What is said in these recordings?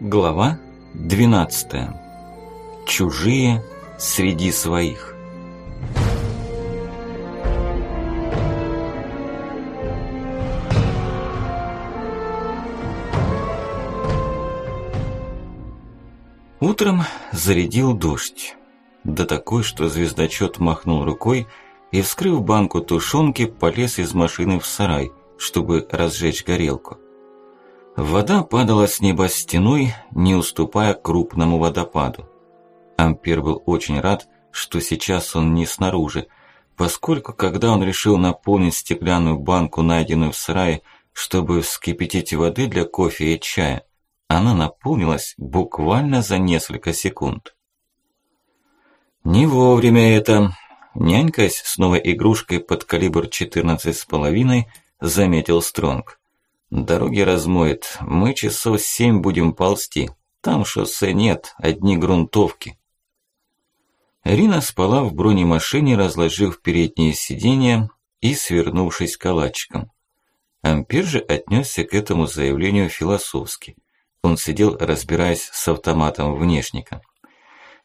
Глава 12. Чужие среди своих. Утром зарядил дождь. Да такой, что звездочет махнул рукой и, вскрыв банку тушенки, полез из машины в сарай, чтобы разжечь горелку. Вода падала с неба стеной, не уступая крупному водопаду. Ампер был очень рад, что сейчас он не снаружи, поскольку когда он решил наполнить стеклянную банку, найденную в сарае, чтобы вскипятить воды для кофе и чая, она наполнилась буквально за несколько секунд. Не вовремя это. Нянькаясь с новой игрушкой под калибр 14,5, заметил Стронг. Дороги размоет. Мы часов семь будем ползти. Там шоссе нет, одни грунтовки. Рина спала в бронемашине, разложив передние сиденья и свернувшись калачиком. Ампер же отнесся к этому заявлению философски. Он сидел, разбираясь с автоматом внешника.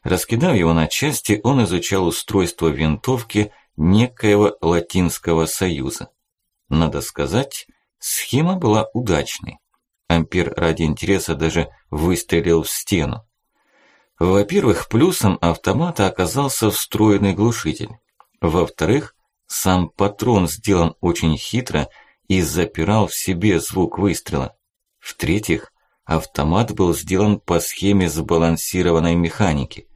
Раскидав его на части, он изучал устройство винтовки некоего латинского союза. Надо сказать, Схема была удачной. Ампер ради интереса даже выстрелил в стену. Во-первых, плюсом автомата оказался встроенный глушитель. Во-вторых, сам патрон сделан очень хитро и запирал в себе звук выстрела. В-третьих, автомат был сделан по схеме сбалансированной механики.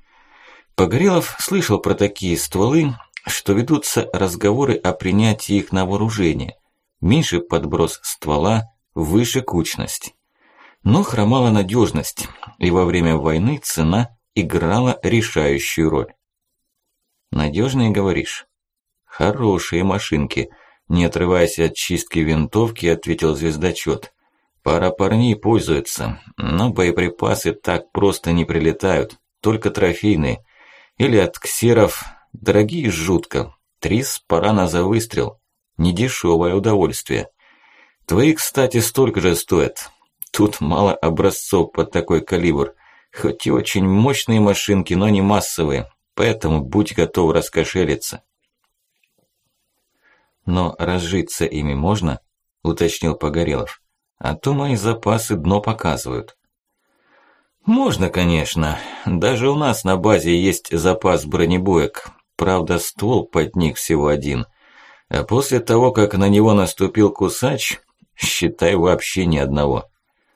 Погорелов слышал про такие стволы, что ведутся разговоры о принятии их на вооружение – Меньше подброс ствола, выше кучность. Но хромала надежность, и во время войны цена играла решающую роль. Надежные, говоришь? Хорошие машинки. Не отрываясь от чистки винтовки, ответил звездочет. Пара парней пользуются, но боеприпасы так просто не прилетают, только трофейные. Или от ксеров, дорогие жутко. Три спарана за выстрел. Недешевое удовольствие. Твои, кстати, столько же стоят. Тут мало образцов под такой калибр. Хоть и очень мощные машинки, но не массовые. Поэтому будь готов раскошелиться. Но разжиться ими можно? Уточнил Погорелов. А то мои запасы дно показывают. Можно, конечно. Даже у нас на базе есть запас бронебоек. Правда, ствол под них всего один – а после того, как на него наступил кусач, считай вообще ни одного.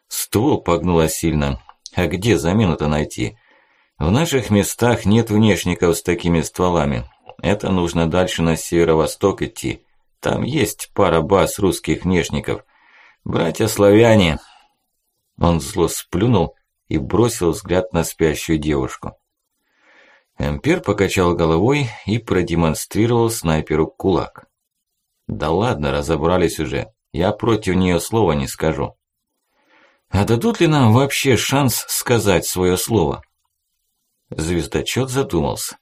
Ствол погнуло сильно. А где замену-то найти? В наших местах нет внешников с такими стволами. Это нужно дальше на северо-восток идти. Там есть пара баз русских внешников. Братья-славяне. Он зло сплюнул и бросил взгляд на спящую девушку. Эмпер покачал головой и продемонстрировал снайперу кулак. Да ладно, разобрались уже. Я против нее слова не скажу. А дадут ли нам вообще шанс сказать свое слово? Звездочет задумался.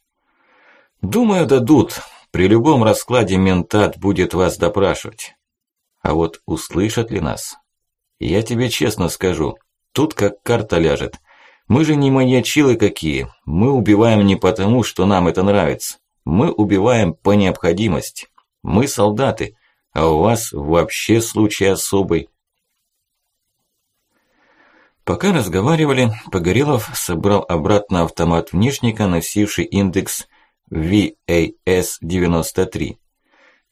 Думаю, дадут. При любом раскладе ментат будет вас допрашивать. А вот услышат ли нас? Я тебе честно скажу, тут как карта ляжет. Мы же не маньячилы какие. Мы убиваем не потому, что нам это нравится. Мы убиваем по необходимости. Мы солдаты, а у вас вообще случай особый. Пока разговаривали, Погорелов собрал обратно автомат внешника, носивший индекс VAS-93.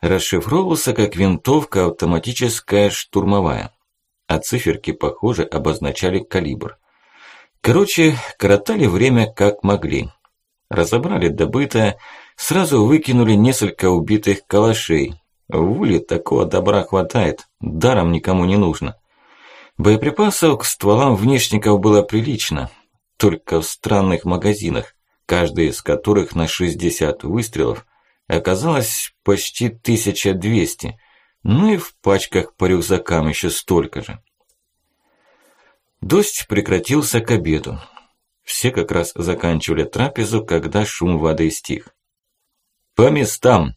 Расшифровывался как винтовка автоматическая штурмовая, а циферки, похоже, обозначали калибр. Короче, коротали время как могли. Разобрали добытое, Сразу выкинули несколько убитых калашей. В уле такого добра хватает, даром никому не нужно. Боеприпасов к стволам внешников было прилично, только в странных магазинах, каждый из которых на 60 выстрелов, оказалось почти 1200, ну и в пачках по рюкзакам еще столько же. Дождь прекратился к обеду. Все как раз заканчивали трапезу, когда шум воды стих. «По местам!»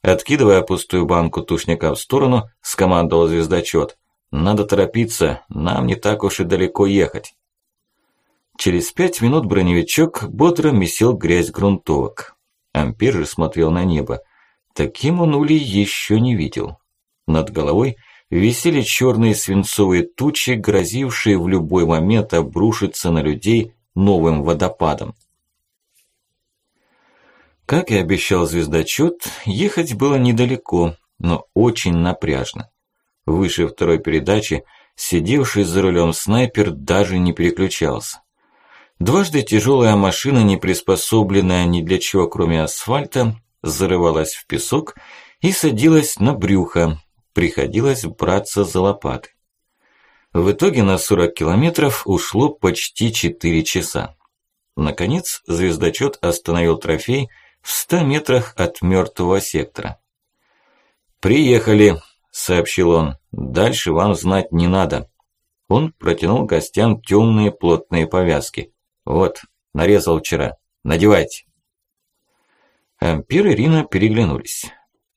Откидывая пустую банку тушника в сторону, скомандовал звездочет. «Надо торопиться, нам не так уж и далеко ехать». Через пять минут броневичок бодро месил грязь грунтовок. Ампер же смотрел на небо. Таким он улей еще не видел. Над головой висели черные свинцовые тучи, грозившие в любой момент обрушиться на людей новым водопадом. Как и обещал звездочет, ехать было недалеко, но очень напряжно. Выше второй передачи сидевший за рулем снайпер даже не переключался. Дважды тяжелая машина, не приспособленная ни для чего, кроме асфальта, зарывалась в песок и садилась на брюхо. Приходилось браться за лопаты. В итоге на 40 километров ушло почти 4 часа. Наконец, звездочет остановил трофей – в ста метрах от мертвого сектора. «Приехали», – сообщил он. «Дальше вам знать не надо». Он протянул гостям темные плотные повязки. «Вот, нарезал вчера. Надевайте». Ампир и Рина переглянулись.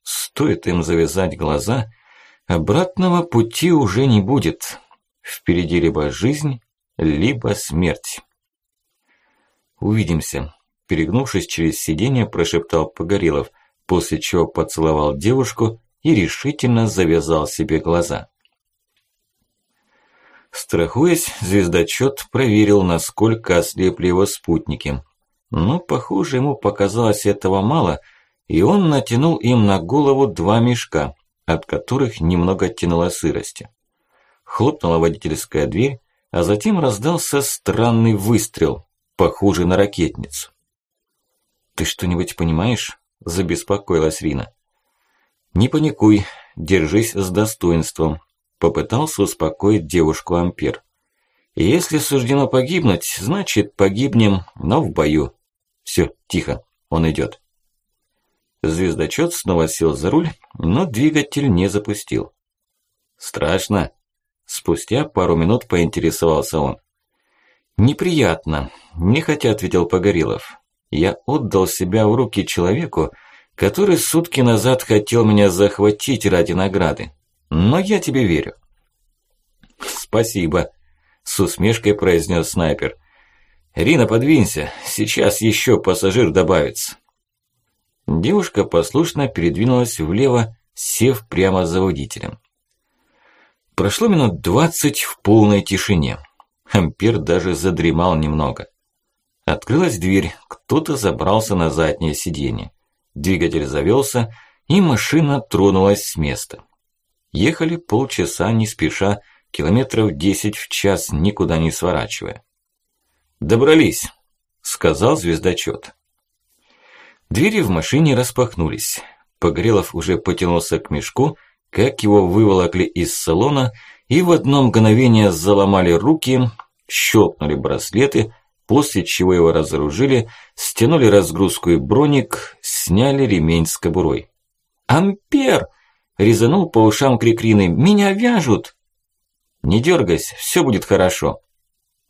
Стоит им завязать глаза, обратного пути уже не будет. Впереди либо жизнь, либо смерть. «Увидимся», перегнувшись через сиденье, прошептал Погорелов, после чего поцеловал девушку и решительно завязал себе глаза. Страхуясь, звездочет проверил, насколько ослепли его спутники. Но, похоже, ему показалось этого мало, и он натянул им на голову два мешка, от которых немного тянуло сырости. Хлопнула водительская дверь, а затем раздался странный выстрел, похожий на ракетницу. «Ты что-нибудь понимаешь?» – забеспокоилась Рина. «Не паникуй, держись с достоинством», – попытался успокоить девушку Ампер. «Если суждено погибнуть, значит погибнем, но в бою. Все, тихо, он идет. Звездочет снова сел за руль, но двигатель не запустил. «Страшно?» Спустя пару минут поинтересовался он. «Неприятно», – нехотя ответил Погорелов я отдал себя в руки человеку, который сутки назад хотел меня захватить ради награды. Но я тебе верю. Спасибо, с усмешкой произнес снайпер. Рина, подвинься, сейчас еще пассажир добавится. Девушка послушно передвинулась влево, сев прямо за водителем. Прошло минут двадцать в полной тишине. Ампер даже задремал немного. Открылась дверь, кто-то забрался на заднее сиденье. Двигатель завелся, и машина тронулась с места. Ехали полчаса не спеша, километров десять в час, никуда не сворачивая. «Добрались», – сказал звездочет. Двери в машине распахнулись. Погрелов уже потянулся к мешку, как его выволокли из салона, и в одно мгновение заломали руки, щелкнули браслеты, после чего его разоружили, стянули разгрузку и броник, сняли ремень с кобурой. «Ампер!» – резанул по ушам Крикрины. «Меня вяжут!» «Не дергайся, все будет хорошо».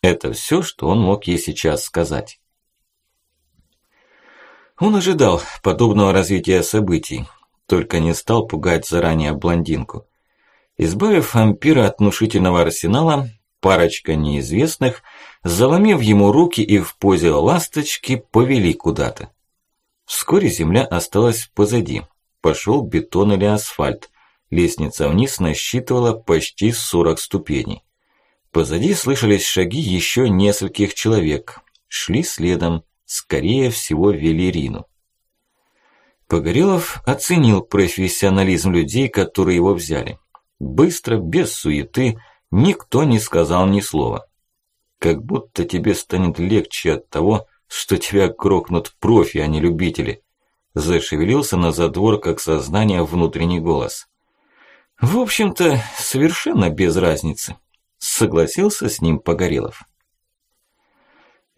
Это все, что он мог ей сейчас сказать. Он ожидал подобного развития событий, только не стал пугать заранее блондинку. Избавив Ампира от внушительного арсенала, парочка неизвестных, заломив ему руки и в позе ласточки, повели куда-то. Вскоре земля осталась позади. Пошел бетон или асфальт. Лестница вниз насчитывала почти 40 ступеней. Позади слышались шаги еще нескольких человек. Шли следом, скорее всего, вели Рину. Погорелов оценил профессионализм людей, которые его взяли. Быстро, без суеты, Никто не сказал ни слова. Как будто тебе станет легче от того, что тебя крокнут профи, а не любители. Зашевелился на задворках сознания внутренний голос. В общем-то, совершенно без разницы. Согласился с ним Погорелов.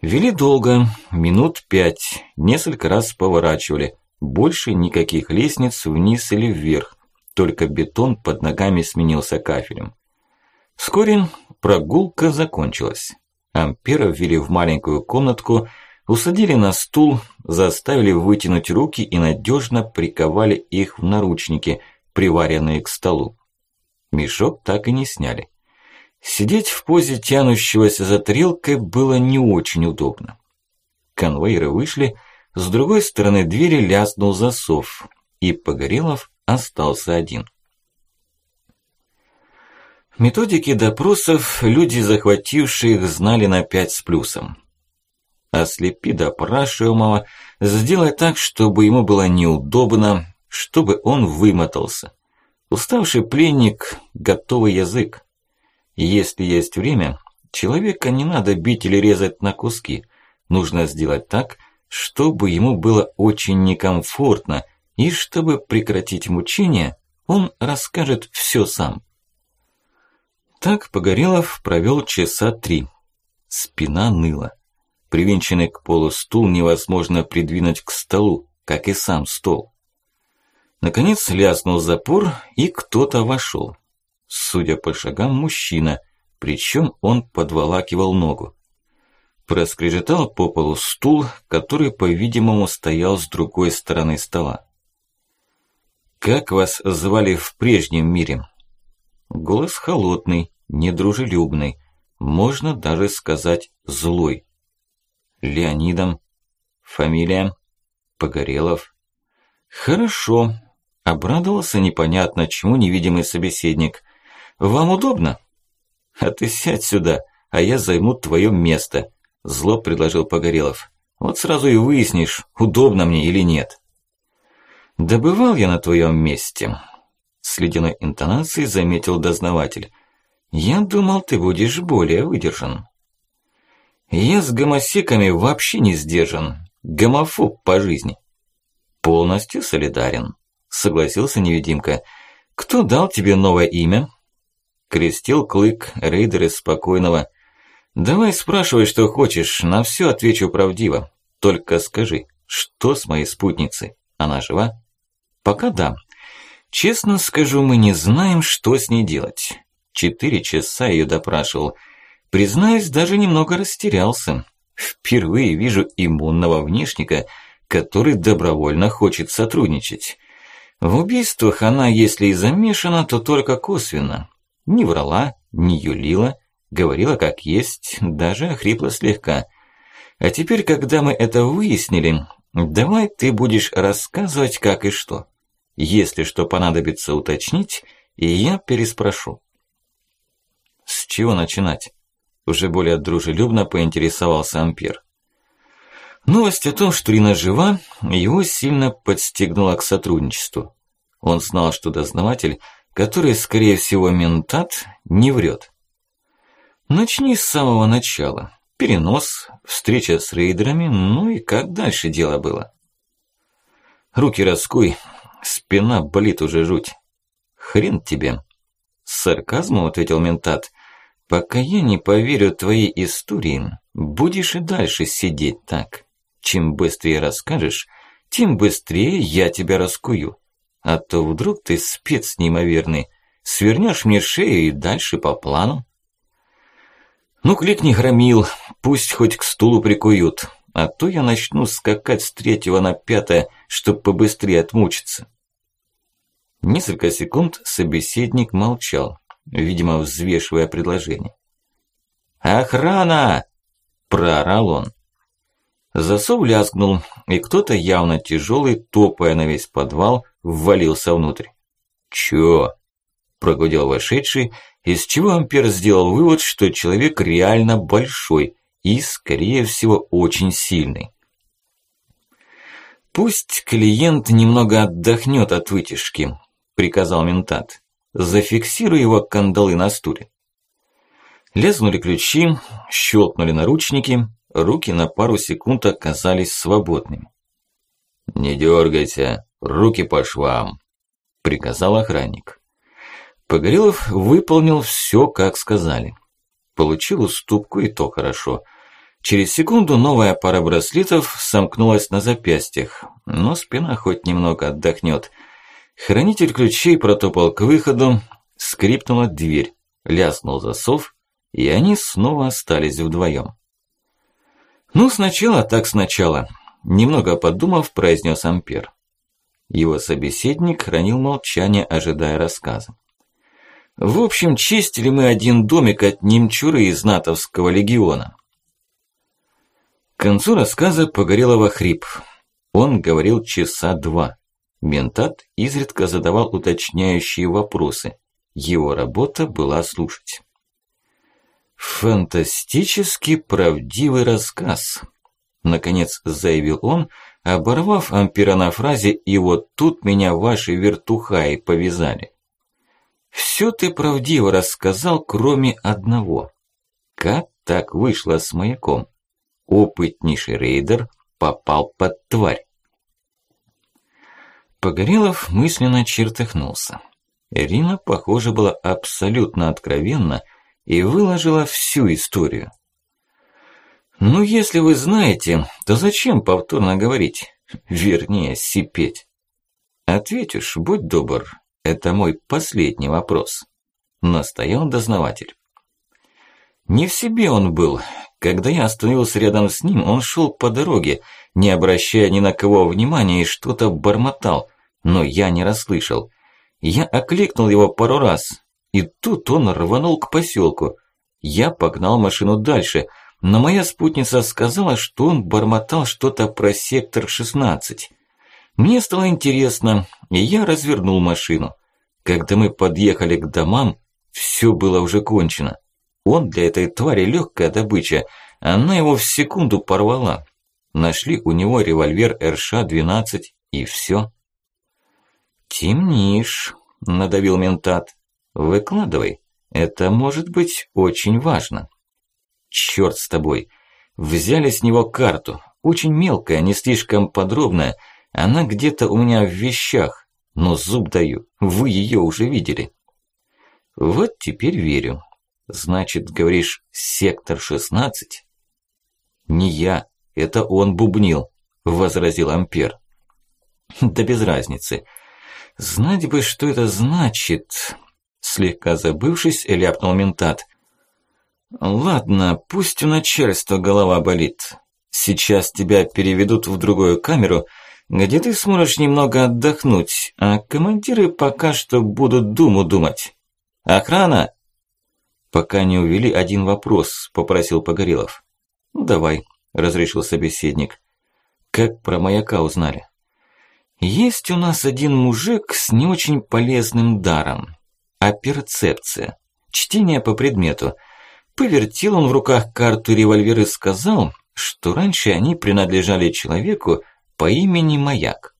Вели долго, минут пять, несколько раз поворачивали. Больше никаких лестниц вниз или вверх, только бетон под ногами сменился кафелем. Вскоре прогулка закончилась. Ампера ввели в маленькую комнатку, усадили на стул, заставили вытянуть руки и надежно приковали их в наручники, приваренные к столу. Мешок так и не сняли. Сидеть в позе тянущегося за тарелкой было не очень удобно. Конвоиры вышли, с другой стороны двери ляснул засов, и Погорелов остался один. Методики допросов люди, захватившие их, знали на пять с плюсом. Ослепи допрашиваемого, сделай так, чтобы ему было неудобно, чтобы он вымотался. Уставший пленник – готовый язык. Если есть время, человека не надо бить или резать на куски. Нужно сделать так, чтобы ему было очень некомфортно, и чтобы прекратить мучения, он расскажет все сам. Так Погорелов провел часа три. Спина ныла. Привинченный к полу стул невозможно придвинуть к столу, как и сам стол. Наконец ляснул запор, и кто-то вошел. Судя по шагам, мужчина, причем он подволакивал ногу. Проскрежетал по полу стул, который, по-видимому, стоял с другой стороны стола. «Как вас звали в прежнем мире?» Голос холодный, недружелюбный, можно даже сказать злой. Леонидом. Фамилия? Погорелов. Хорошо. Обрадовался непонятно чему невидимый собеседник. Вам удобно? А ты сядь сюда, а я займу твое место. Зло предложил Погорелов. Вот сразу и выяснишь, удобно мне или нет. Добывал я на твоем месте. С ледяной интонацией заметил дознаватель. Я думал, ты будешь более выдержан. Я с гомосеками вообще не сдержан. Гомофоб по жизни. Полностью солидарен. Согласился невидимка. Кто дал тебе новое имя? Крестил клык, рейдер из спокойного. Давай спрашивай, что хочешь, на все отвечу правдиво. Только скажи, что с моей спутницей? Она жива? Пока да. Честно скажу, мы не знаем, что с ней делать. Четыре часа ее допрашивал. Признаюсь, даже немного растерялся. Впервые вижу иммунного внешника, который добровольно хочет сотрудничать. В убийствах она, если и замешана, то только косвенно. Не врала, не юлила, говорила как есть, даже охрипла слегка. А теперь, когда мы это выяснили, давай ты будешь рассказывать как и что. Если что понадобится уточнить, и я переспрошу. С чего начинать? Уже более дружелюбно поинтересовался Ампер. Новость о том, что Рина жива, его сильно подстегнула к сотрудничеству. Он знал, что дознаватель, который, скорее всего, ментат, не врет. Начни с самого начала. Перенос, встреча с рейдерами, ну и как дальше дело было. Руки раскуй, спина болит уже жуть. Хрен тебе. С сарказмом ответил ментат. Пока я не поверю твоей истории, будешь и дальше сидеть так. Чем быстрее расскажешь, тем быстрее я тебя раскую. А то вдруг ты спец неимоверный, свернешь мне шею и дальше по плану. Ну, кликни громил, пусть хоть к стулу прикуют, а то я начну скакать с третьего на пятое, чтоб побыстрее отмучиться. Несколько секунд собеседник молчал видимо, взвешивая предложение. «Охрана!» – проорал он. Засов лязгнул, и кто-то явно тяжелый, топая на весь подвал, ввалился внутрь. «Чё?» – прогудел вошедший, из чего Ампер сделал вывод, что человек реально большой и, скорее всего, очень сильный. «Пусть клиент немного отдохнет от вытяжки», – приказал ментат. Зафиксируй его кандалы на стуле. Лезнули ключи, щелкнули наручники, руки на пару секунд оказались свободными. «Не дергайся, руки по швам», – приказал охранник. Погорелов выполнил все, как сказали. Получил уступку и то хорошо. Через секунду новая пара браслетов сомкнулась на запястьях, но спина хоть немного отдохнет – Хранитель ключей протопал к выходу, скрипнула дверь, ляснул засов, и они снова остались вдвоем. «Ну, сначала так сначала», – немного подумав, произнес Ампер. Его собеседник хранил молчание, ожидая рассказа. В общем, чистили мы один домик от немчуры из натовского легиона. К концу рассказа Погорелого хрип. Он говорил часа два. Ментат изредка задавал уточняющие вопросы. Его работа была слушать. «Фантастически правдивый рассказ», – наконец заявил он, оборвав ампера на фразе «И вот тут меня ваши вертухаи повязали». «Всё ты правдиво рассказал, кроме одного. Как так вышло с маяком? Опытнейший рейдер попал под тварь». Погорелов мысленно чертыхнулся. Ирина, похоже, была абсолютно откровенна и выложила всю историю. Ну, если вы знаете, то зачем повторно говорить? Вернее, сипеть. Ответишь, будь добр, это мой последний вопрос. Настоял дознаватель. Не в себе он был. Когда я остановился рядом с ним, он шел по дороге, не обращая ни на кого внимания и что-то бормотал, но я не расслышал. Я окликнул его пару раз, и тут он рванул к поселку. Я погнал машину дальше, но моя спутница сказала, что он бормотал что-то про сектор 16. Мне стало интересно, и я развернул машину. Когда мы подъехали к домам, все было уже кончено. Он для этой твари легкая добыча, она его в секунду порвала. Нашли у него револьвер РШ-12 и все. «Темнишь», – надавил ментат. Выкладывай. Это может быть очень важно. Чёрт с тобой. Взяли с него карту. Очень мелкая, не слишком подробная. Она где-то у меня в вещах. Но зуб даю, вы её уже видели. Вот теперь верю. Значит, говоришь, сектор 16? Не я, это он бубнил, возразил Ампер. Да без разницы. Знать бы, что это значит. Слегка забывшись, ляпнул ментат. «Ладно, пусть у начальства голова болит. Сейчас тебя переведут в другую камеру, где ты сможешь немного отдохнуть, а командиры пока что будут думу думать. Охрана!» «Пока не увели один вопрос», – попросил Погорелов. «Давай», – разрешил собеседник. «Как про маяка узнали?» «Есть у нас один мужик с не очень полезным даром а перцепция. Чтение по предмету. Повертел он в руках карту револьвер и сказал, что раньше они принадлежали человеку по имени Маяк.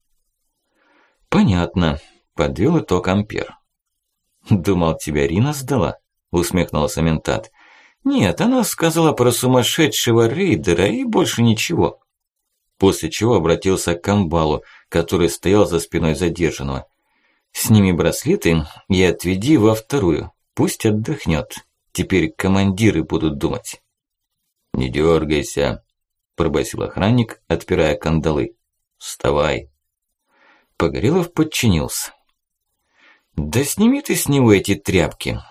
Понятно, подвел итог Ампер. Думал, тебя Рина сдала? Усмехнулся ментат. Нет, она сказала про сумасшедшего рейдера и больше ничего. После чего обратился к Камбалу, который стоял за спиной задержанного. Сними браслеты и отведи во вторую. Пусть отдохнет. Теперь командиры будут думать. Не дергайся, пробасил охранник, отпирая кандалы. Вставай. Погорелов подчинился. Да сними ты с него эти тряпки.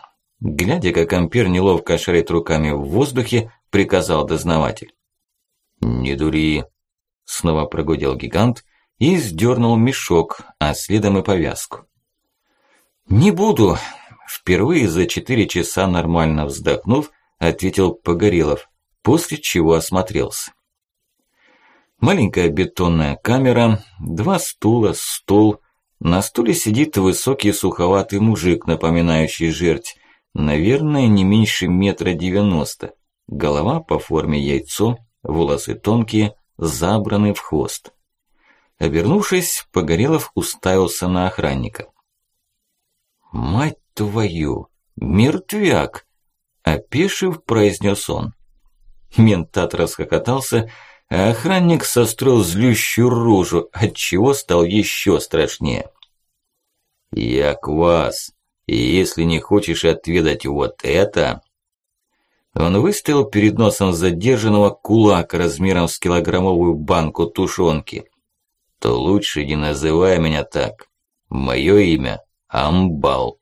Глядя, как Ампер неловко шарит руками в воздухе, приказал дознаватель. «Не дури!» Снова прогудел гигант и сдернул мешок, а следом и повязку. «Не буду!» Впервые за четыре часа нормально вздохнув, ответил Погорелов, после чего осмотрелся. Маленькая бетонная камера, два стула, стол. На стуле сидит высокий суховатый мужик, напоминающий жерть. Наверное, не меньше метра девяносто. Голова по форме яйцо, волосы тонкие, забраны в хвост. Обернувшись, Погорелов уставился на охранника. «Мать твою! Мертвяк!» Опешив, произнес он. Ментат расхохотался, а охранник состроил злющую рожу, отчего стал еще страшнее. «Я квас, и если не хочешь отведать вот это...» Он выставил перед носом задержанного кулак размером с килограммовую банку тушенки. «То лучше не называй меня так. Мое имя Амбал.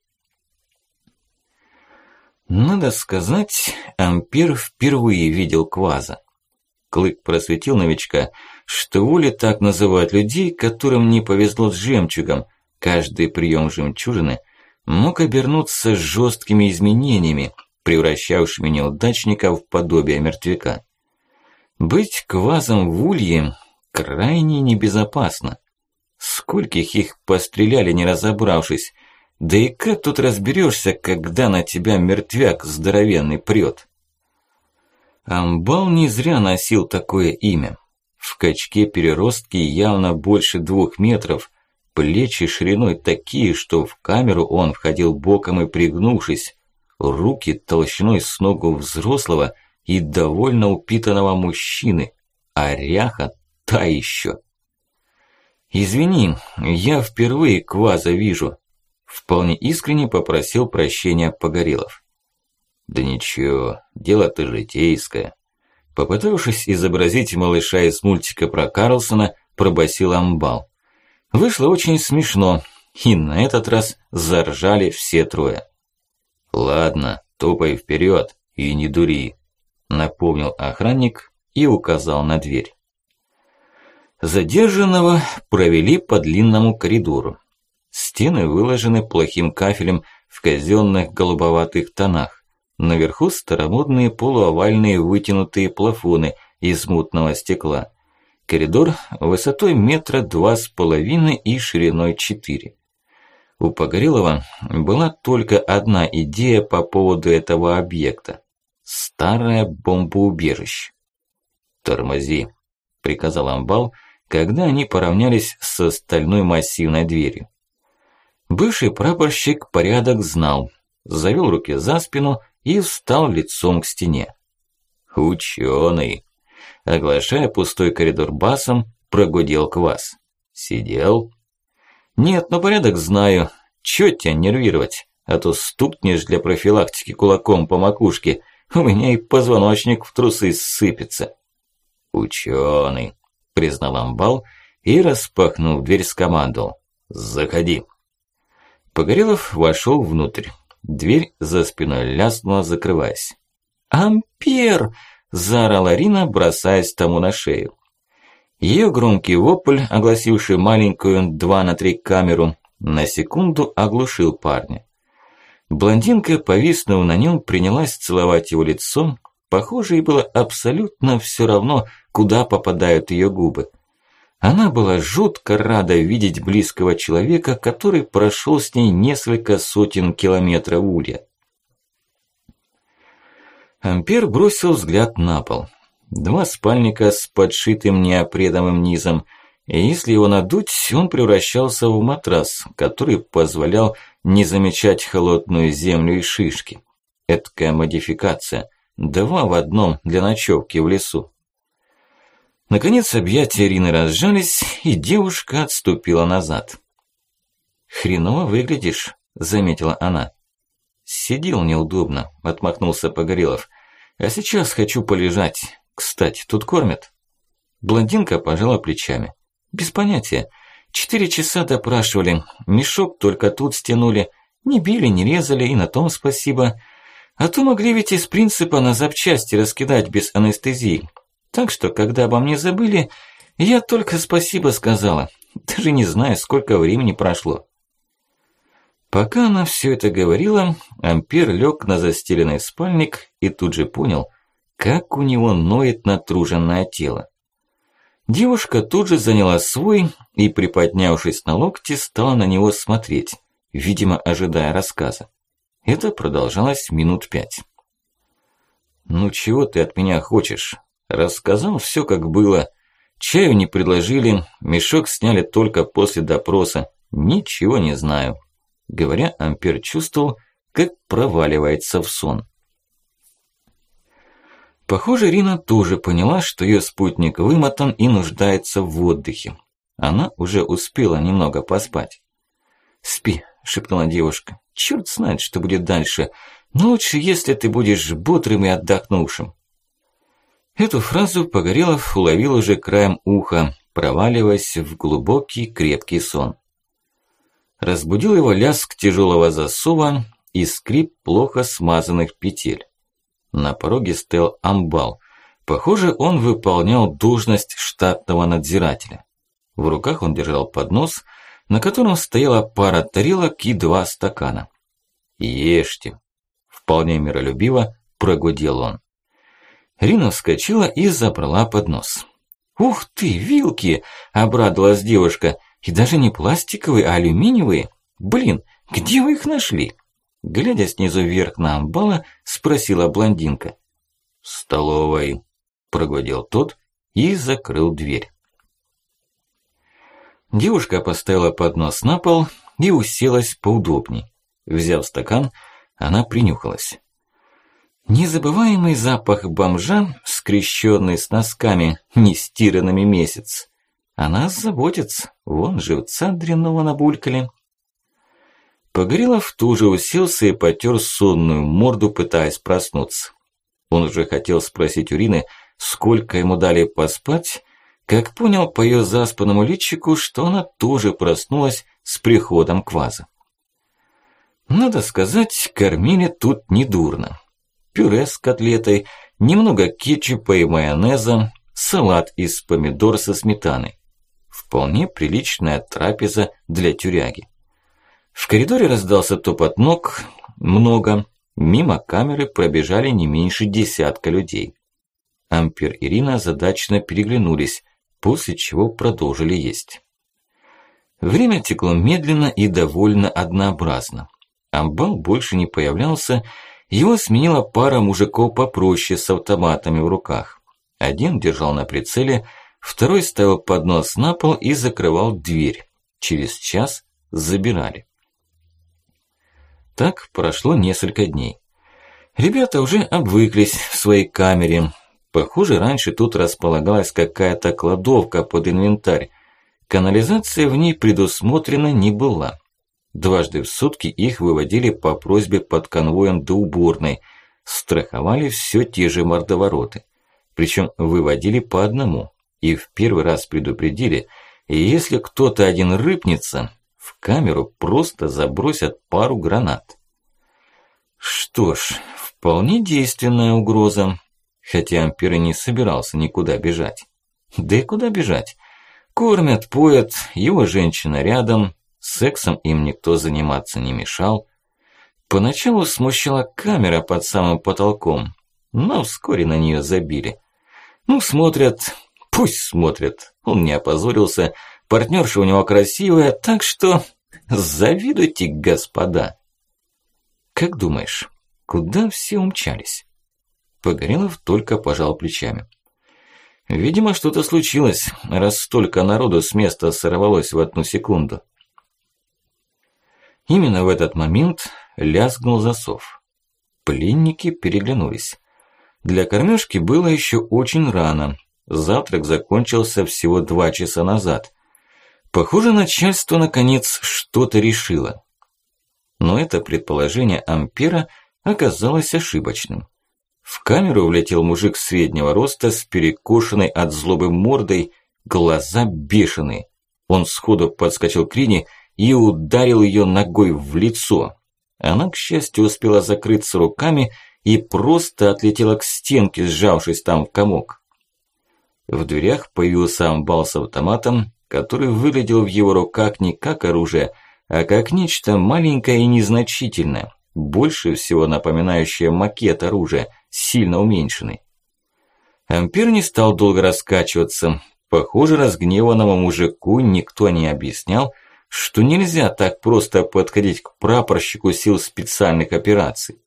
Надо сказать, Ампер впервые видел кваза. Клык просветил новичка, что воли так называют людей, которым не повезло с жемчугом. Каждый прием жемчужины мог обернуться жесткими изменениями, превращавшими неудачника в подобие мертвяка. Быть квазом в улье крайне небезопасно. Скольких их постреляли, не разобравшись, да и как тут разберешься, когда на тебя мертвяк здоровенный прет? Амбал не зря носил такое имя. В качке переростки явно больше двух метров, плечи шириной такие, что в камеру он входил боком и пригнувшись, руки толщиной с ногу взрослого и довольно упитанного мужчины, а ряха та еще. «Извини, я впервые кваза вижу», – вполне искренне попросил прощения Погорелов. «Да ничего, дело-то житейское». Попытавшись изобразить малыша из мультика про Карлсона, пробасил амбал. Вышло очень смешно, и на этот раз заржали все трое. «Ладно, топай вперед и не дури», – напомнил охранник и указал на дверь. Задержанного провели по длинному коридору. Стены выложены плохим кафелем в казенных голубоватых тонах. Наверху старомодные полуовальные вытянутые плафоны из мутного стекла. Коридор высотой метра два с половиной и шириной четыре. У Погорелова была только одна идея по поводу этого объекта. Старое бомбоубежище. «Тормози», – приказал Амбал, – когда они поравнялись с стальной массивной дверью. Бывший прапорщик порядок знал, завел руки за спину и встал лицом к стене. «Учёный!» Оглашая пустой коридор басом, прогудел квас. «Сидел?» «Нет, но порядок знаю. Чё тебя нервировать? А то стукнешь для профилактики кулаком по макушке, у меня и позвоночник в трусы сыпется». «Учёный!» признал Амбал и, распахнув дверь, скомандовал. «Заходи». Погорелов вошел внутрь. Дверь за спиной ляснула, закрываясь. «Ампер!» – заорала Рина, бросаясь тому на шею. Ее громкий вопль, огласивший маленькую 2 на 3 камеру, на секунду оглушил парня. Блондинка, повиснув на нем, принялась целовать его лицо. Похоже, ей было абсолютно все равно, куда попадают ее губы. Она была жутко рада видеть близкого человека, который прошел с ней несколько сотен километров улья. Ампер бросил взгляд на пол. Два спальника с подшитым неопредомым низом, и если его надуть, он превращался в матрас, который позволял не замечать холодную землю и шишки. Эдакая модификация. Два в одном для ночевки в лесу. Наконец объятия Ирины разжались, и девушка отступила назад. «Хреново выглядишь», – заметила она. «Сидел неудобно», – отмахнулся Погорелов. «А сейчас хочу полежать. Кстати, тут кормят». Блондинка пожала плечами. «Без понятия. Четыре часа допрашивали, мешок только тут стянули. Не били, не резали, и на том спасибо. А то могли ведь из принципа на запчасти раскидать без анестезии. Так что, когда обо мне забыли, я только спасибо сказала. Даже не знаю, сколько времени прошло. Пока она все это говорила, Ампер лег на застеленный спальник и тут же понял, как у него ноет натруженное тело. Девушка тут же заняла свой и, приподнявшись на локти, стала на него смотреть, видимо, ожидая рассказа. Это продолжалось минут пять. «Ну чего ты от меня хочешь?» Рассказал все как было. Чаю не предложили, мешок сняли только после допроса. Ничего не знаю. Говоря, Ампер чувствовал, как проваливается в сон. Похоже, Рина тоже поняла, что ее спутник вымотан и нуждается в отдыхе. Она уже успела немного поспать. «Спи», – шепнула девушка. «Чёрт знает, что будет дальше. Но лучше, если ты будешь бодрым и отдохнувшим». Эту фразу Погорелов уловил уже краем уха, проваливаясь в глубокий крепкий сон. Разбудил его лязг тяжелого засова и скрип плохо смазанных петель. На пороге стоял амбал. Похоже, он выполнял должность штатного надзирателя. В руках он держал поднос, на котором стояла пара тарелок и два стакана. Ешьте. Вполне миролюбиво прогудел он. Рина вскочила и забрала поднос. «Ух ты, вилки!» – обрадовалась девушка. «И даже не пластиковые, а алюминиевые. Блин, где вы их нашли?» Глядя снизу вверх на амбала, спросила блондинка. «В столовой», – прогудел тот и закрыл дверь. Девушка поставила поднос на пол и уселась поудобней. Взяв стакан, она принюхалась. Незабываемый запах бомжа, скрещенный с носками, нестиранными месяц. О нас заботится, вон живца дрянного набулькали. Погорелов тоже уселся и потер сонную морду, пытаясь проснуться. Он уже хотел спросить Урины, сколько ему дали поспать, как понял по ее заспанному личику, что она тоже проснулась с приходом кваза. Надо сказать, кормили тут недурно. Пюре с котлетой, немного кетчупа и майонеза, салат из помидор со сметаной. Вполне приличная трапеза для тюряги. В коридоре раздался топот ног, много. Мимо камеры пробежали не меньше десятка людей. Ампер и Ирина задачно переглянулись, после чего продолжили есть. Время текло медленно и довольно однообразно. Амбал больше не появлялся, его сменила пара мужиков попроще с автоматами в руках. Один держал на прицеле, второй ставил поднос на пол и закрывал дверь. Через час забирали. Так прошло несколько дней. Ребята уже обвыклись в своей камере, Похоже, раньше тут располагалась какая-то кладовка под инвентарь. Канализация в ней предусмотрена не была. Дважды в сутки их выводили по просьбе под конвоем до уборной. Страховали все те же мордовороты. Причем выводили по одному. И в первый раз предупредили, если кто-то один рыпнется, в камеру просто забросят пару гранат. Что ж, вполне действенная угроза хотя Ампер и не собирался никуда бежать. Да и куда бежать? Кормят, поят, его женщина рядом, сексом им никто заниматься не мешал. Поначалу смущала камера под самым потолком, но вскоре на нее забили. Ну, смотрят, пусть смотрят, он не опозорился, партнерша у него красивая, так что завидуйте, господа. Как думаешь, куда все умчались? Погорелов только пожал плечами. Видимо, что-то случилось, раз столько народу с места сорвалось в одну секунду. Именно в этот момент лязгнул засов. Пленники переглянулись. Для кормежки было еще очень рано. Завтрак закончился всего два часа назад. Похоже, начальство наконец что-то решило. Но это предположение Ампера оказалось ошибочным. В камеру влетел мужик среднего роста с перекошенной от злобы мордой, глаза бешеные. Он сходу подскочил к Рине и ударил ее ногой в лицо. Она, к счастью, успела закрыться руками и просто отлетела к стенке, сжавшись там в комок. В дверях появился амбал с автоматом, который выглядел в его руках не как оружие, а как нечто маленькое и незначительное, больше всего напоминающее макет оружия – сильно уменьшенный. Ампер не стал долго раскачиваться. Похоже, разгневанному мужику никто не объяснял, что нельзя так просто подходить к прапорщику сил специальных операций.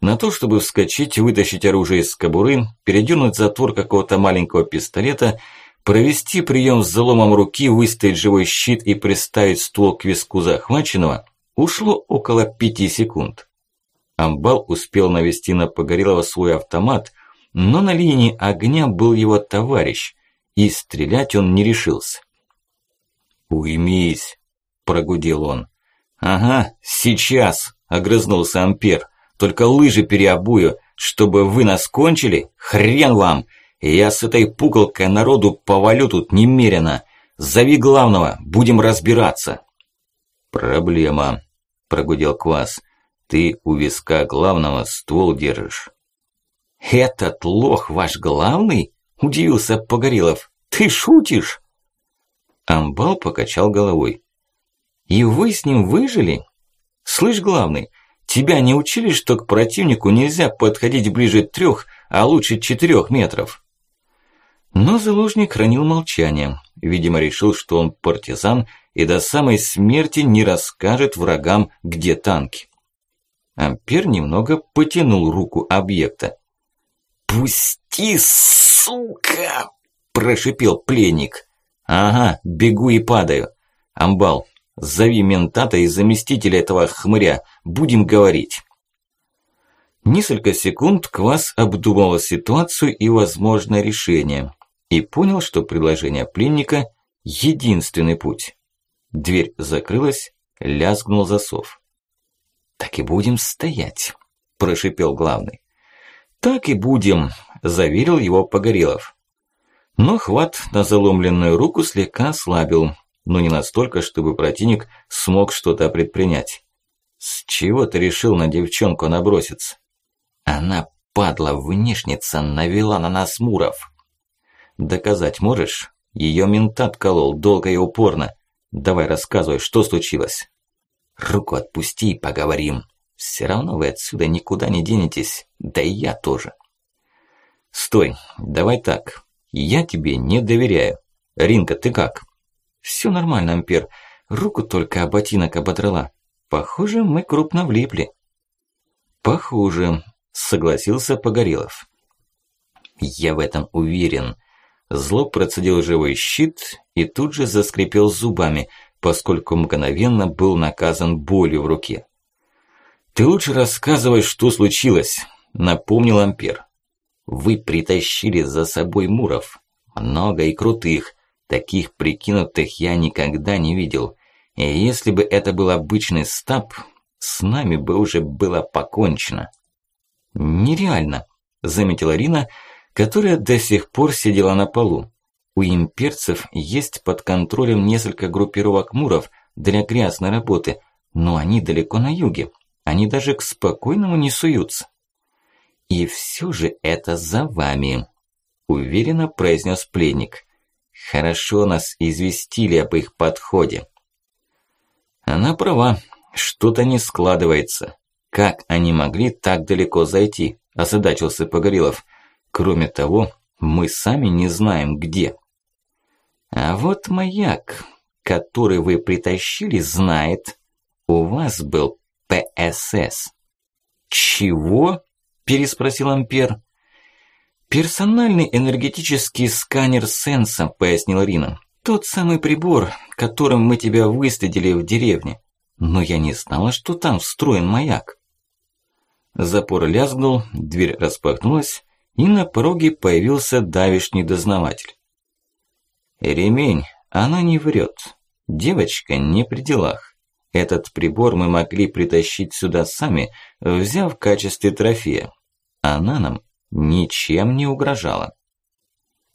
На то, чтобы вскочить, вытащить оружие из кобуры, передернуть затвор какого-то маленького пистолета, провести прием с заломом руки, выставить живой щит и приставить ствол к виску захваченного, ушло около пяти секунд. Амбал успел навести на Погорелого свой автомат, но на линии огня был его товарищ, и стрелять он не решился. «Уймись!» – прогудел он. «Ага, сейчас!» – огрызнулся Ампер. «Только лыжи переобую, чтобы вы нас кончили? Хрен вам! Я с этой пуколкой народу повалю тут немерено. Зови главного, будем разбираться!» «Проблема!» – прогудел Квас. Ты у виска главного ствол держишь. Этот лох ваш главный? Удивился Погорелов. Ты шутишь? Амбал покачал головой. И вы с ним выжили? Слышь, главный, Тебя не учили, что к противнику нельзя подходить ближе трех, а лучше четырех метров?» Но заложник хранил молчание. Видимо, решил, что он партизан и до самой смерти не расскажет врагам, где танки. Ампер немного потянул руку объекта. «Пусти, сука!» – прошипел пленник. «Ага, бегу и падаю. Амбал, зови ментата и заместителя этого хмыря, будем говорить». Несколько секунд Квас обдумывал ситуацию и возможное решение и понял, что предложение пленника – единственный путь. Дверь закрылась, лязгнул засов. «Так и будем стоять», – прошипел главный. «Так и будем», – заверил его Погорелов. Но хват на заломленную руку слегка ослабил, но не настолько, чтобы противник смог что-то предпринять. «С чего ты решил на девчонку наброситься?» «Она, падла, внешница, навела на нас Муров». «Доказать можешь?» Ее ментат колол долго и упорно. Давай рассказывай, что случилось?» «Руку отпусти и поговорим. Все равно вы отсюда никуда не денетесь, да и я тоже». «Стой, давай так. Я тебе не доверяю. Ринка, ты как?» «Все нормально, Ампер. Руку только об ботинок ободрала. Похоже, мы крупно влипли». «Похоже», – согласился Погорелов. «Я в этом уверен». Зло процедил живой щит и тут же заскрипел зубами, поскольку мгновенно был наказан болью в руке. «Ты лучше рассказывай, что случилось», – напомнил Ампер. «Вы притащили за собой муров. Много и крутых. Таких прикинутых я никогда не видел. И если бы это был обычный стаб, с нами бы уже было покончено». «Нереально», – заметила Рина, которая до сих пор сидела на полу. У имперцев есть под контролем несколько группировок муров для грязной работы, но они далеко на юге. Они даже к спокойному не суются. И все же это за вами, уверенно произнес пленник. Хорошо нас известили об их подходе. Она права, что-то не складывается. Как они могли так далеко зайти? Озадачился Погорелов. Кроме того, мы сами не знаем где. А вот маяк, который вы притащили, знает. У вас был ПСС. Чего? Переспросил Ампер. Персональный энергетический сканер сенса, пояснил Рина. Тот самый прибор, которым мы тебя выследили в деревне. Но я не знала, что там встроен маяк. Запор лязгнул, дверь распахнулась, и на пороге появился давишний дознаватель. Ремень, она не врет. Девочка не при делах. Этот прибор мы могли притащить сюда сами, взяв в качестве трофея. Она нам ничем не угрожала.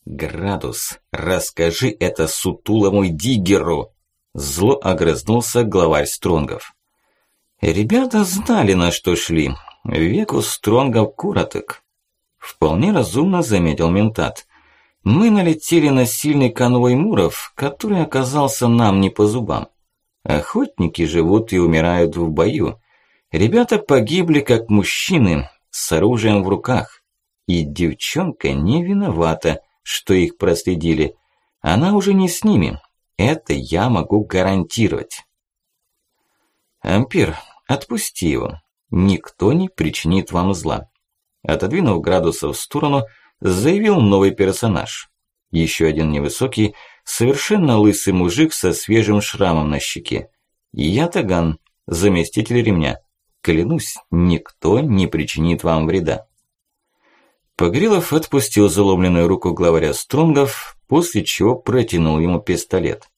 «Градус, расскажи это сутулому диггеру!» Зло огрызнулся главарь Стронгов. Ребята знали, на что шли. Веку Стронгов короток. Вполне разумно заметил ментат. Мы налетели на сильный конвой муров, который оказался нам не по зубам. Охотники живут и умирают в бою. Ребята погибли как мужчины, с оружием в руках. И девчонка не виновата, что их проследили. Она уже не с ними. Это я могу гарантировать. Ампер, отпусти его. Никто не причинит вам зла. Отодвинув градуса в сторону, заявил новый персонаж. Еще один невысокий, совершенно лысый мужик со свежим шрамом на щеке. Я Таган, заместитель ремня. Клянусь, никто не причинит вам вреда. Погрелов отпустил заломленную руку главаря Стронгов, после чего протянул ему пистолет.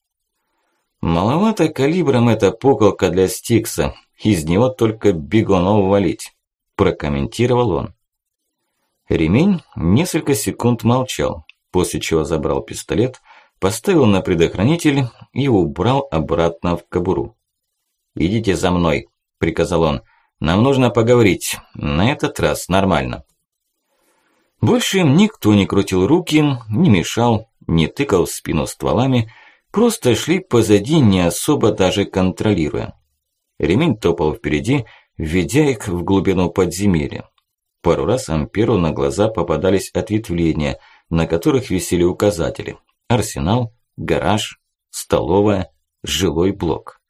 Маловато калибром эта поколка для Стикса, из него только бегунов валить, прокомментировал он. Ремень несколько секунд молчал, после чего забрал пистолет, поставил на предохранитель и убрал обратно в кобуру. «Идите за мной», – приказал он. «Нам нужно поговорить. На этот раз нормально». Больше им никто не крутил руки, не мешал, не тыкал в спину стволами, просто шли позади, не особо даже контролируя. Ремень топал впереди, ведя их в глубину подземелья. Пару раз Амперу на глаза попадались ответвления, на которых висели указатели. Арсенал, гараж, столовая, жилой блок.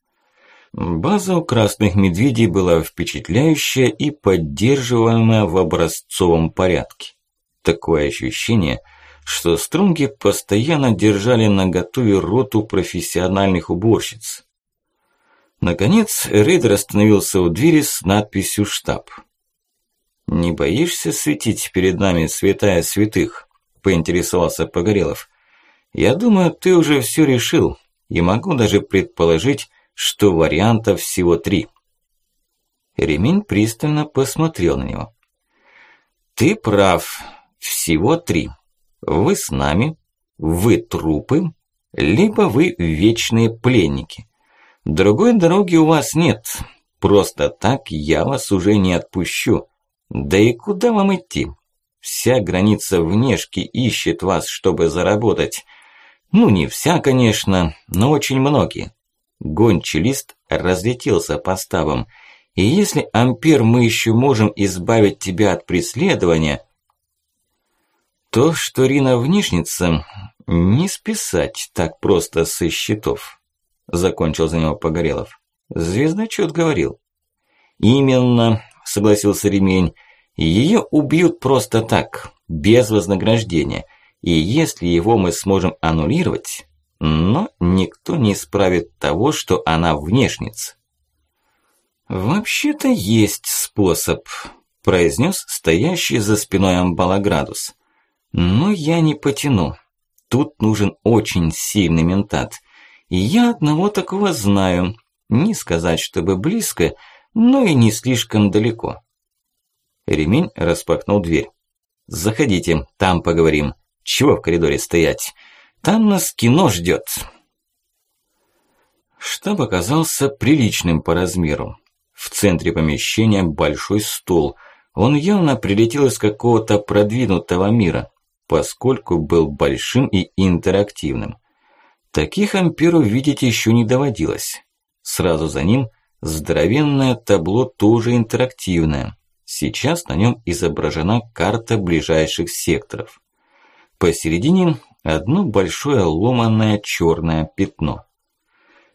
База у красных медведей была впечатляющая и поддерживаемая в образцовом порядке. Такое ощущение, что струнги постоянно держали на готове роту профессиональных уборщиц. Наконец, рейдер остановился у двери с надписью «Штаб». «Не боишься светить перед нами, святая святых?» – поинтересовался Погорелов. «Я думаю, ты уже все решил, и могу даже предположить, что вариантов всего три». Ремень пристально посмотрел на него. «Ты прав, всего три. Вы с нами, вы трупы, либо вы вечные пленники. Другой дороги у вас нет, просто так я вас уже не отпущу». Да и куда вам идти? Вся граница внешки ищет вас, чтобы заработать. Ну, не вся, конечно, но очень многие. Гончий лист разлетелся по ставам. И если, Ампер, мы еще можем избавить тебя от преследования, то, что Рина внешница, не списать так просто со счетов. Закончил за него Погорелов. Звездочет говорил. Именно, согласился Ремень. Ее убьют просто так, без вознаграждения. И если его мы сможем аннулировать, но никто не исправит того, что она внешница. «Вообще-то есть способ», – произнес стоящий за спиной Амбалаградус. «Но я не потяну. Тут нужен очень сильный ментат. И я одного такого знаю. Не сказать, чтобы близко, но и не слишком далеко. Ремень распахнул дверь. «Заходите, там поговорим. Чего в коридоре стоять? Там нас кино ждет. Штаб оказался приличным по размеру. В центре помещения большой стол. Он явно прилетел из какого-то продвинутого мира, поскольку был большим и интерактивным. Таких амперов видеть еще не доводилось. Сразу за ним – Здоровенное табло тоже интерактивное. Сейчас на нем изображена карта ближайших секторов. Посередине одно большое ломаное черное пятно.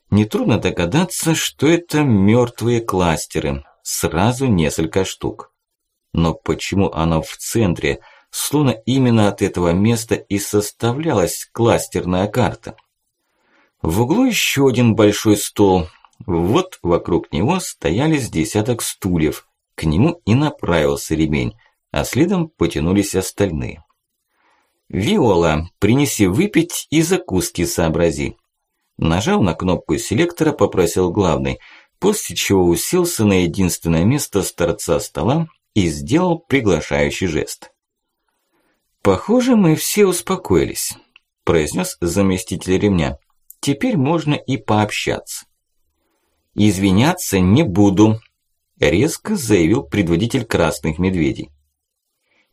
Нетрудно догадаться, что это мертвые кластеры, сразу несколько штук. Но почему оно в центре, словно именно от этого места и составлялась кластерная карта? В углу еще один большой стол, вот вокруг него стояли с десяток стульев, к нему и направился ремень, а следом потянулись остальные. «Виола, принеси выпить и закуски сообрази». Нажал на кнопку селектора, попросил главный, после чего уселся на единственное место с торца стола и сделал приглашающий жест. «Похоже, мы все успокоились», – произнес заместитель ремня. «Теперь можно и пообщаться». «Извиняться не буду», – резко заявил предводитель красных медведей.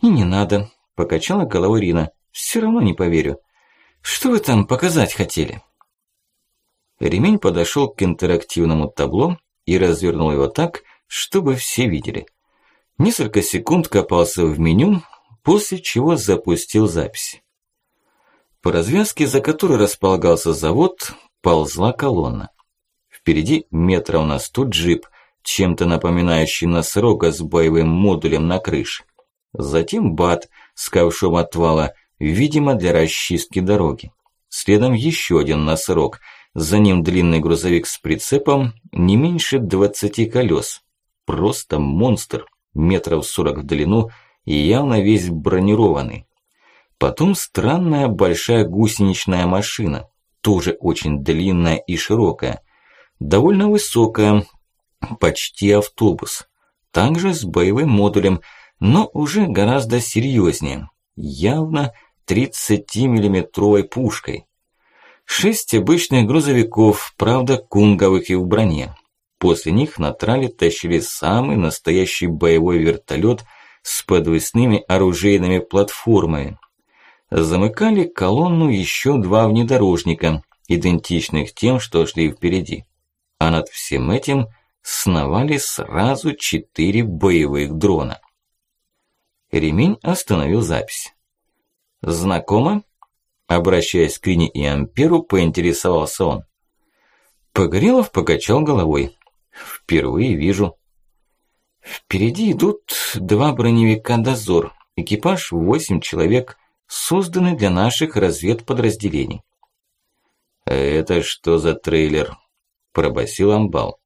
«И не надо», – покачала головой Рина. «Все равно не поверю. Что вы там показать хотели?» Ремень подошел к интерактивному табло и развернул его так, чтобы все видели. Несколько секунд копался в меню, после чего запустил запись. По развязке, за которой располагался завод, ползла колонна. Впереди метров на сто джип, чем-то напоминающий носорога с боевым модулем на крыше. Затем бат с ковшом отвала, видимо, для расчистки дороги. Следом еще один носорог, за ним длинный грузовик с прицепом не меньше 20 колес. Просто монстр, метров 40 в длину и явно весь бронированный. Потом странная большая гусеничная машина, тоже очень длинная и широкая, довольно высокая, почти автобус. Также с боевым модулем, но уже гораздо серьезнее, явно 30-миллиметровой пушкой. Шесть обычных грузовиков, правда кунговых и в броне. После них на трале тащили самый настоящий боевой вертолет с подвесными оружейными платформами. Замыкали колонну еще два внедорожника, идентичных тем, что шли впереди а над всем этим сновали сразу четыре боевых дрона. Ремень остановил запись. «Знакомо?» Обращаясь к Рине и Амперу, поинтересовался он. Погорелов покачал головой. «Впервые вижу». «Впереди идут два броневика «Дозор», экипаж восемь человек, созданы для наших разведподразделений». «Это что за трейлер?» – пробасил Амбал.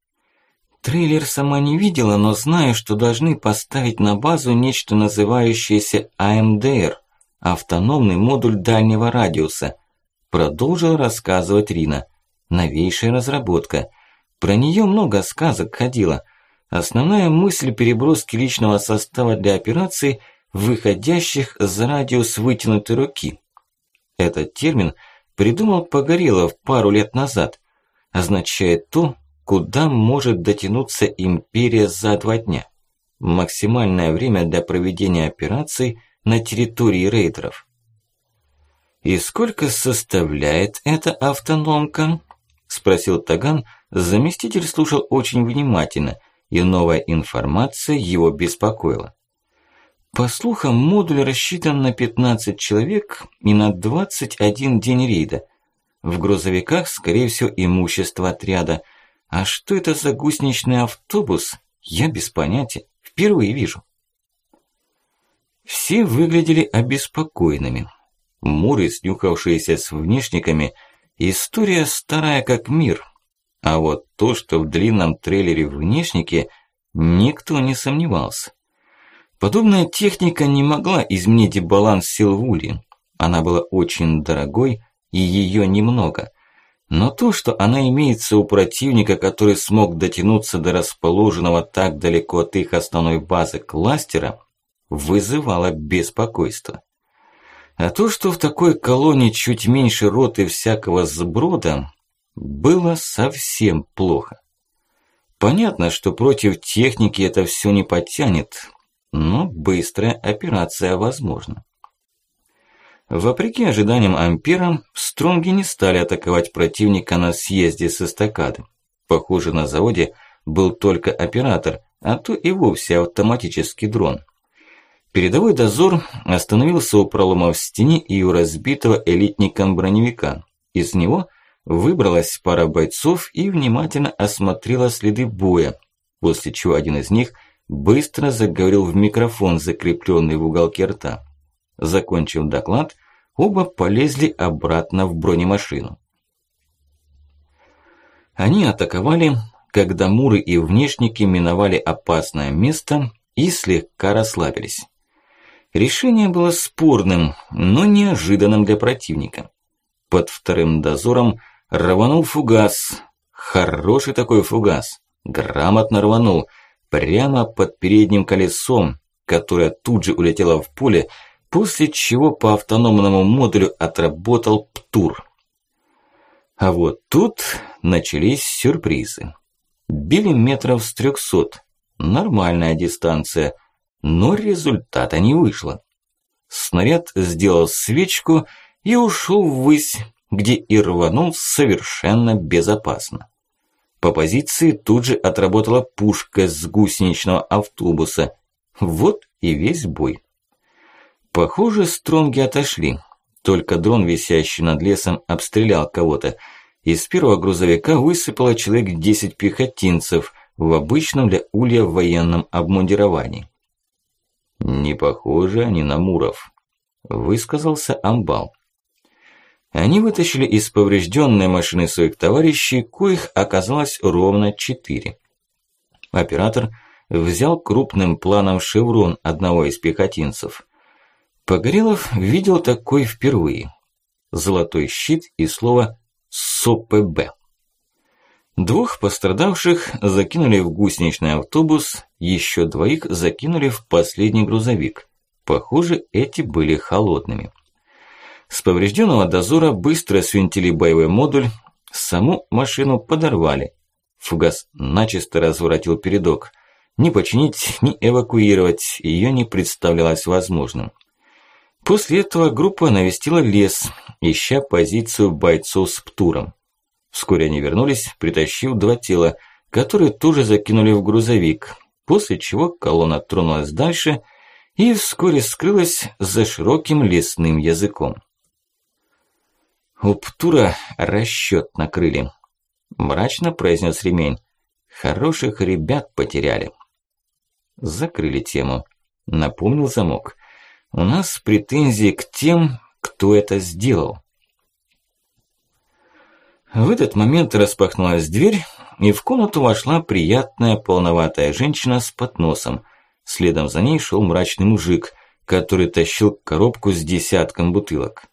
Трейлер сама не видела, но знаю, что должны поставить на базу нечто называющееся АМДР – автономный модуль дальнего радиуса. Продолжил рассказывать Рина. Новейшая разработка. Про нее много сказок ходило. Основная мысль переброски личного состава для операций, выходящих за радиус вытянутой руки. Этот термин придумал Погорелов пару лет назад. Означает то, куда может дотянуться империя за два дня. Максимальное время для проведения операций на территории рейдеров. «И сколько составляет эта автономка?» – спросил Таган. Заместитель слушал очень внимательно, и новая информация его беспокоила. По слухам, модуль рассчитан на 15 человек и на 21 день рейда. В грузовиках, скорее всего, имущество отряда – а что это за гусеничный автобус, я без понятия, впервые вижу. Все выглядели обеспокоенными. Муры, снюхавшиеся с внешниками, история старая как мир. А вот то, что в длинном трейлере внешники, никто не сомневался. Подобная техника не могла изменить баланс сил в Улье. Она была очень дорогой, и ее немного. Но то, что она имеется у противника, который смог дотянуться до расположенного так далеко от их основной базы кластера, вызывало беспокойство. А то, что в такой колонии чуть меньше роты всякого сброда, было совсем плохо. Понятно, что против техники это все не потянет, но быстрая операция возможна. Вопреки ожиданиям Ампера, Стронги не стали атаковать противника на съезде с эстакады. Похоже, на заводе был только оператор, а то и вовсе автоматический дрон. Передовой дозор остановился у пролома в стене и у разбитого элитником броневика. Из него выбралась пара бойцов и внимательно осмотрела следы боя, после чего один из них быстро заговорил в микрофон, закрепленный в уголке рта. Закончив доклад, оба полезли обратно в бронемашину. Они атаковали, когда муры и внешники миновали опасное место и слегка расслабились. Решение было спорным, но неожиданным для противника. Под вторым дозором рванул фугас. Хороший такой фугас. Грамотно рванул. Прямо под передним колесом, которое тут же улетело в поле, после чего по автономному модулю отработал ПТУР. А вот тут начались сюрпризы. Били метров с трехсот. Нормальная дистанция, но результата не вышло. Снаряд сделал свечку и ушел ввысь, где и рванул совершенно безопасно. По позиции тут же отработала пушка с гусеничного автобуса. Вот и весь бой. Похоже, стронги отошли. Только дрон, висящий над лесом, обстрелял кого-то. Из первого грузовика высыпало человек 10 пехотинцев в обычном для улья военном обмундировании. «Не похожи они на муров», – высказался Амбал. Они вытащили из поврежденной машины своих товарищей, коих оказалось ровно четыре. Оператор взял крупным планом шеврон одного из пехотинцев. Погорелов видел такой впервые. Золотой щит и слово СОПБ. Двух пострадавших закинули в гусеничный автобус, еще двоих закинули в последний грузовик. Похоже, эти были холодными. С поврежденного дозора быстро свинтили боевой модуль, саму машину подорвали. Фугас начисто разворотил передок. Ни починить, ни эвакуировать ее не представлялось возможным. После этого группа навестила лес, ища позицию бойцов с птуром. Вскоре они вернулись, притащив два тела, который тоже закинули в грузовик, после чего колонна тронулась дальше и вскоре скрылась за широким лесным языком. У Птура расчёт накрыли. Мрачно произнес ремень. Хороших ребят потеряли. Закрыли тему. Напомнил замок. У нас претензии к тем, кто это сделал. В этот момент распахнулась дверь, и в комнату вошла приятная полноватая женщина с подносом. Следом за ней шел мрачный мужик, который тащил коробку с десятком бутылок.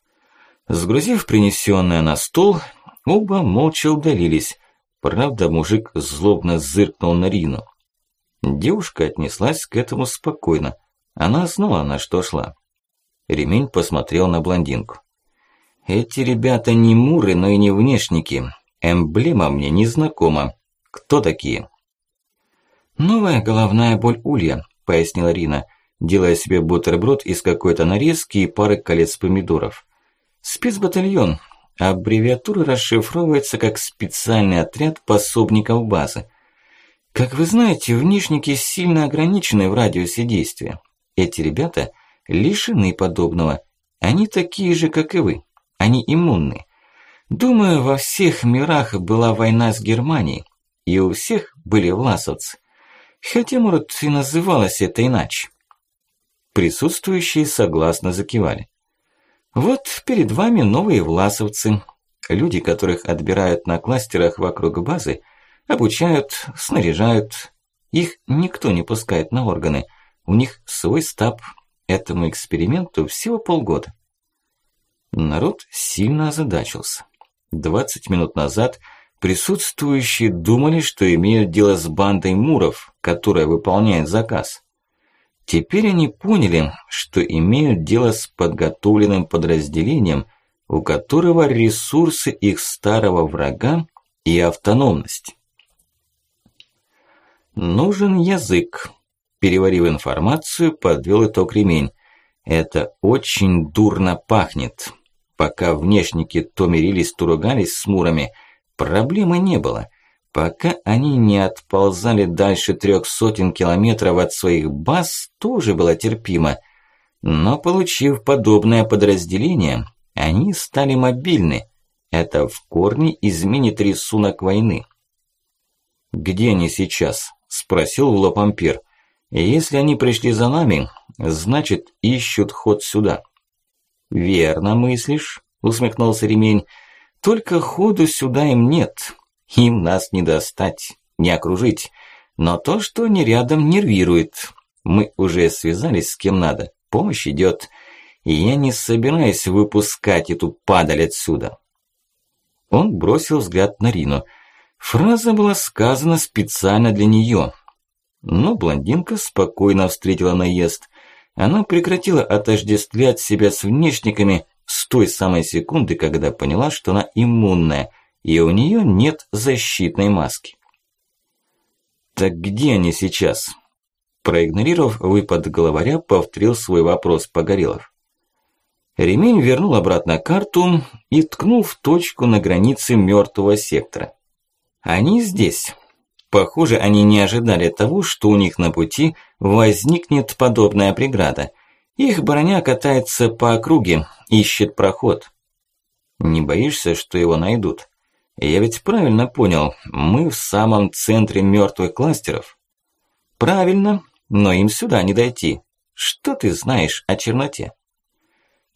Сгрузив принесенное на стол, оба молча удалились. Правда, мужик злобно зыркнул на Рину. Девушка отнеслась к этому спокойно. Она знала, на что шла. Ремень посмотрел на блондинку. «Эти ребята не муры, но и не внешники. Эмблема мне не знакома. Кто такие?» «Новая головная боль Улья», – пояснила Рина, делая себе бутерброд из какой-то нарезки и пары колец помидоров. Спецбатальон. Аббревиатура расшифровывается как специальный отряд пособников базы. Как вы знаете, внешники сильно ограничены в радиусе действия. Эти ребята лишены подобного. Они такие же, как и вы. Они иммунны. Думаю, во всех мирах была война с Германией, и у всех были власовцы. Хотя, может, и называлось это иначе. Присутствующие согласно закивали. Вот перед вами новые власовцы, люди, которых отбирают на кластерах вокруг базы, обучают, снаряжают. Их никто не пускает на органы, у них свой стаб. Этому эксперименту всего полгода. Народ сильно озадачился. 20 минут назад присутствующие думали, что имеют дело с бандой муров, которая выполняет заказ. Теперь они поняли, что имеют дело с подготовленным подразделением, у которого ресурсы их старого врага и автономность. Нужен язык. Переварив информацию, подвел итог ремень. Это очень дурно пахнет. Пока внешники то мирились, то ругались с мурами, проблемы не было пока они не отползали дальше трех сотен километров от своих баз, тоже было терпимо. Но получив подобное подразделение, они стали мобильны. Это в корне изменит рисунок войны. «Где они сейчас?» – спросил в лоб Ампер. «Если они пришли за нами, значит, ищут ход сюда». «Верно мыслишь», – усмехнулся ремень. «Только ходу сюда им нет». Им нас не достать, не окружить. Но то, что они рядом, нервирует. Мы уже связались с кем надо. Помощь идет. И я не собираюсь выпускать эту падаль отсюда. Он бросил взгляд на Рину. Фраза была сказана специально для нее. Но блондинка спокойно встретила наезд. Она прекратила отождествлять себя с внешниками с той самой секунды, когда поняла, что она иммунная – и у нее нет защитной маски. Так где они сейчас? Проигнорировав выпад главаря, повторил свой вопрос Погорелов. Ремень вернул обратно карту и ткнул в точку на границе мертвого сектора. Они здесь. Похоже, они не ожидали того, что у них на пути возникнет подобная преграда. Их броня катается по округе, ищет проход. Не боишься, что его найдут? Я ведь правильно понял, мы в самом центре мертвых кластеров? Правильно, но им сюда не дойти. Что ты знаешь о черноте?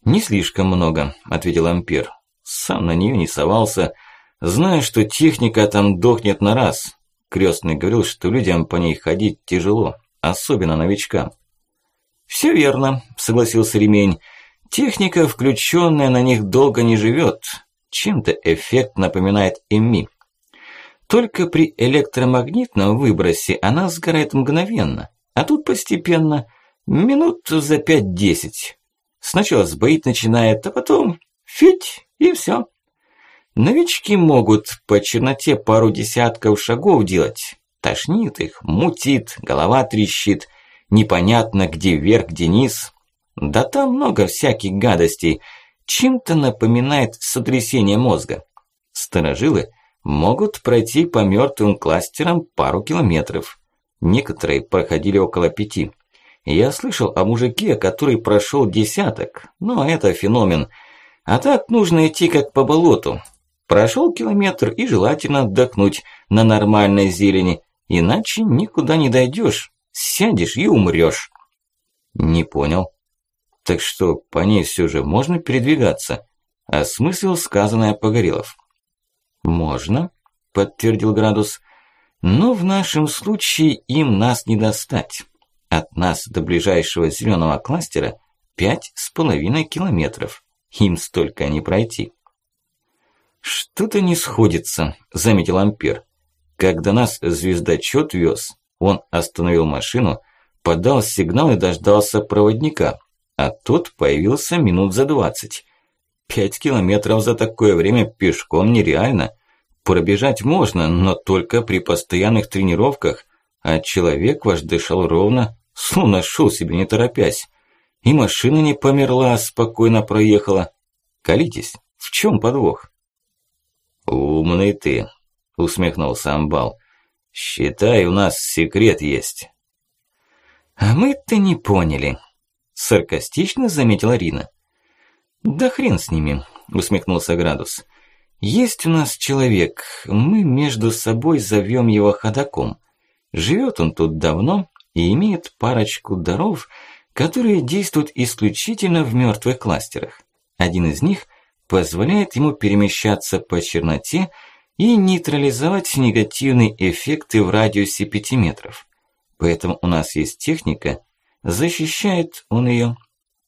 Не слишком много, ответил Ампер. Сам на нее не совался. Знаю, что техника там дохнет на раз. Крестный говорил, что людям по ней ходить тяжело, особенно новичкам. Все верно, согласился Ремень. Техника, включенная на них, долго не живет. Чем-то эффект напоминает ЭМИ. Только при электромагнитном выбросе она сгорает мгновенно, а тут постепенно, минут за 5-10. Сначала сбоить начинает, а потом фить и все. Новички могут по черноте пару десятков шагов делать. Тошнит их, мутит, голова трещит, непонятно где вверх, где низ. Да там много всяких гадостей – чем-то напоминает сотрясение мозга. Старожилы могут пройти по мертвым кластерам пару километров. Некоторые проходили около пяти. Я слышал о мужике, который прошел десяток, но это феномен. А так нужно идти как по болоту. Прошел километр и желательно отдохнуть на нормальной зелени, иначе никуда не дойдешь, сядешь и умрешь. Не понял. Так что, по ней все же можно передвигаться? Осмыслил сказанное Погорелов. Можно, подтвердил Градус. Но в нашем случае им нас не достать. От нас до ближайшего зеленого кластера пять с половиной километров. Им столько не пройти. Что-то не сходится, заметил Ампер. Когда нас звездочет вез, он остановил машину, подал сигнал и дождался проводника, а тот появился минут за двадцать. Пять километров за такое время пешком нереально. Пробежать можно, но только при постоянных тренировках, а человек ваш дышал ровно, словно шел себе не торопясь. И машина не померла, спокойно проехала. Колитесь, в чем подвох? Умный ты, усмехнулся Амбал. Считай, у нас секрет есть. А мы-то не поняли, саркастично заметила Рина. Да хрен с ними, усмехнулся Градус. Есть у нас человек, мы между собой зовем его ходаком. Живет он тут давно и имеет парочку даров, которые действуют исключительно в мертвых кластерах. Один из них позволяет ему перемещаться по черноте и нейтрализовать негативные эффекты в радиусе 5 метров. Поэтому у нас есть техника, защищает он ее.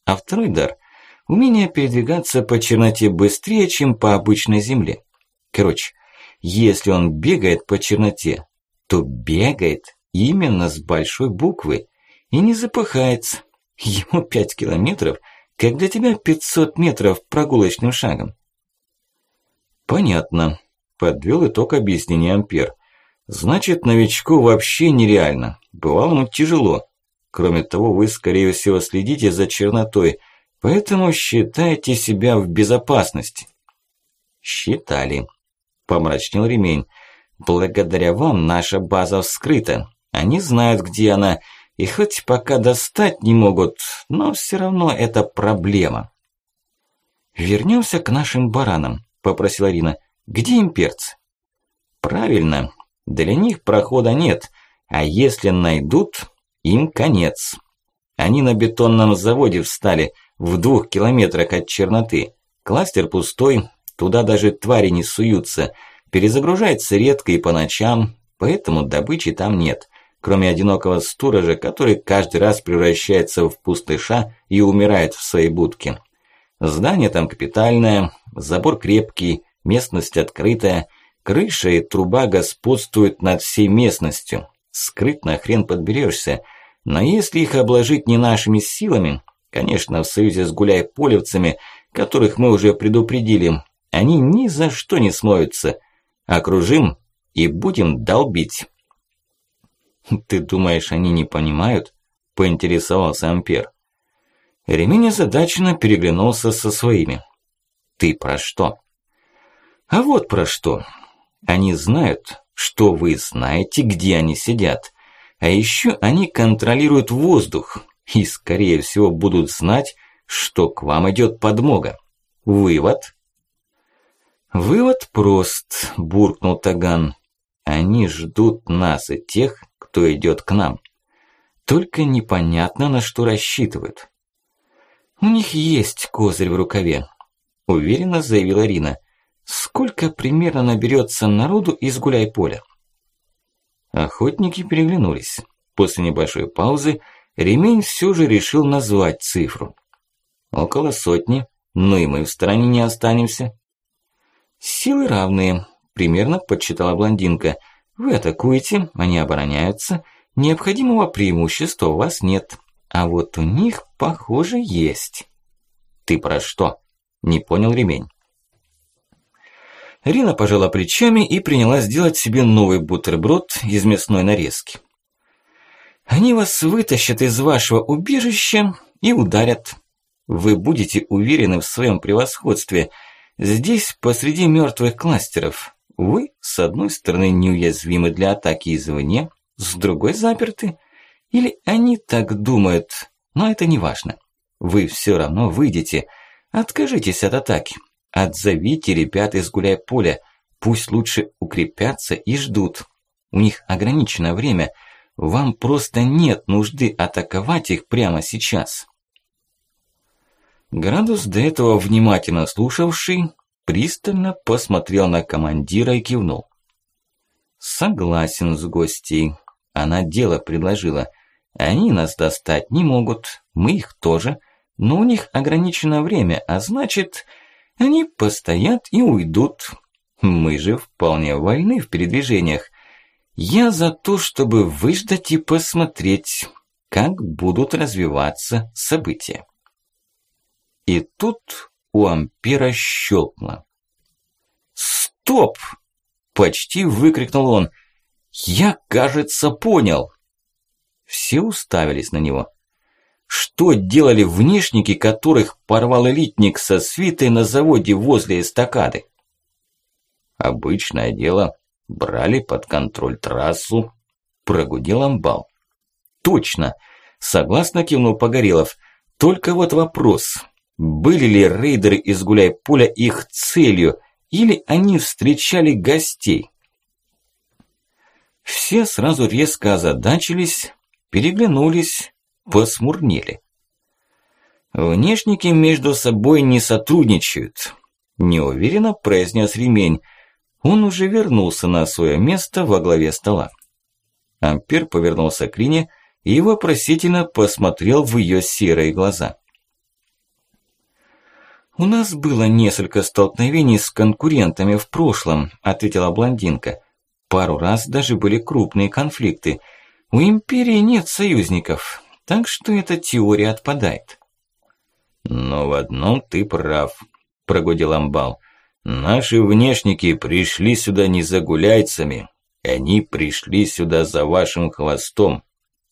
А второй дар – умение передвигаться по черноте быстрее, чем по обычной земле. Короче, если он бегает по черноте, то бегает именно с большой буквы и не запыхается. Ему 5 километров, как для тебя 500 метров прогулочным шагом. Понятно. Подвел итог объяснения Ампер. Значит, новичку вообще нереально. Бывало ему тяжело. Кроме того, вы, скорее всего, следите за чернотой, поэтому считаете себя в безопасности. Считали. Помрачнел ремень. Благодаря вам наша база вскрыта. Они знают, где она, и хоть пока достать не могут, но все равно это проблема. Вернемся к нашим баранам, попросила Рина. Где имперцы? Правильно, для них прохода нет, а если найдут, им конец. Они на бетонном заводе встали в двух километрах от черноты. Кластер пустой, туда даже твари не суются. Перезагружается редко и по ночам, поэтому добычи там нет. Кроме одинокого сторожа, который каждый раз превращается в пустыша и умирает в своей будке. Здание там капитальное, забор крепкий, Местность открытая, крыша и труба господствуют над всей местностью. Скрытно хрен подберешься, но если их обложить не нашими силами, конечно, в союзе с гуляй-полевцами, которых мы уже предупредили, они ни за что не смоются. Окружим и будем долбить. Ты думаешь, они не понимают? Поинтересовался Ампер. Ремень озадаченно переглянулся со своими. Ты про что? А вот про что. Они знают, что вы знаете, где они сидят. А еще они контролируют воздух и, скорее всего, будут знать, что к вам идет подмога. Вывод? Вывод прост, буркнул Таган. Они ждут нас и тех, кто идет к нам. Только непонятно, на что рассчитывают. У них есть козырь в рукаве, уверенно заявила Рина. Сколько примерно наберется народу из гуляй-поля? Охотники переглянулись. После небольшой паузы ремень все же решил назвать цифру. Около сотни, но и мы в стороне не останемся. Силы равные, примерно подсчитала блондинка. Вы атакуете, они обороняются. Необходимого преимущества у вас нет. А вот у них, похоже, есть. Ты про что? Не понял ремень. Рина пожала плечами и принялась делать себе новый бутерброд из мясной нарезки. Они вас вытащат из вашего убежища и ударят. Вы будете уверены в своем превосходстве. Здесь, посреди мертвых кластеров, вы, с одной стороны, неуязвимы для атаки извне, с другой заперты. Или они так думают, но это не важно. Вы все равно выйдете. Откажитесь от атаки. Отзовите ребят из гуляй-поля. Пусть лучше укрепятся и ждут. У них ограничено время. Вам просто нет нужды атаковать их прямо сейчас. Градус, до этого внимательно слушавший, пристально посмотрел на командира и кивнул. Согласен с гостей. Она дело предложила. Они нас достать не могут, мы их тоже, но у них ограничено время, а значит, они постоят и уйдут. Мы же вполне вольны в передвижениях. Я за то, чтобы выждать и посмотреть, как будут развиваться события. И тут у Ампера щелкнуло. «Стоп!» – почти выкрикнул он. «Я, кажется, понял!» Все уставились на него. Что делали внешники, которых порвал элитник со свитой на заводе возле эстакады? Обычное дело. Брали под контроль трассу. Прогудел амбал. Точно. Согласно кивнул Погорелов. Только вот вопрос. Были ли рейдеры из гуляй-поля их целью, или они встречали гостей? Все сразу резко озадачились, переглянулись, посмурнели. Внешники между собой не сотрудничают, неуверенно произнес ремень. Он уже вернулся на свое место во главе стола. Ампер повернулся к Рине и вопросительно посмотрел в ее серые глаза. «У нас было несколько столкновений с конкурентами в прошлом», ответила блондинка. «Пару раз даже были крупные конфликты. У Империи нет союзников, так что эта теория отпадает. Но в одном ты прав, прогудел Амбал. Наши внешники пришли сюда не за гуляйцами, они пришли сюда за вашим хвостом.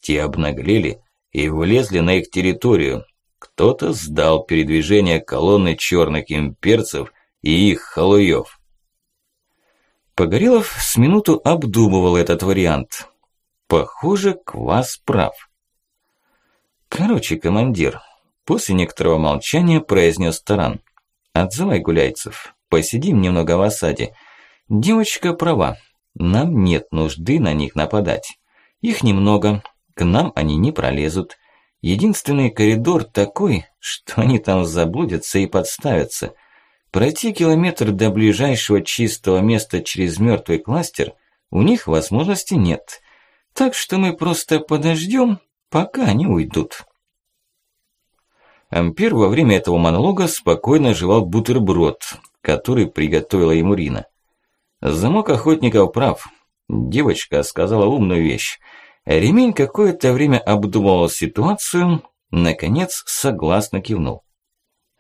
Те обнаглели и влезли на их территорию. Кто-то сдал передвижение колонны черных имперцев и их халуев. Погорелов с минуту обдумывал этот вариант. Похоже, Квас прав. Короче, командир, после некоторого молчания произнес Таран. Отзывай гуляйцев, посидим немного в осаде. Девочка права, нам нет нужды на них нападать. Их немного, к нам они не пролезут. Единственный коридор такой, что они там заблудятся и подставятся. Пройти километр до ближайшего чистого места через мертвый кластер у них возможности нет – так что мы просто подождем, пока они уйдут. Ампер во время этого монолога спокойно жевал бутерброд, который приготовила ему Рина. Замок охотников прав. Девочка сказала умную вещь. Ремень какое-то время обдумывал ситуацию, наконец согласно кивнул.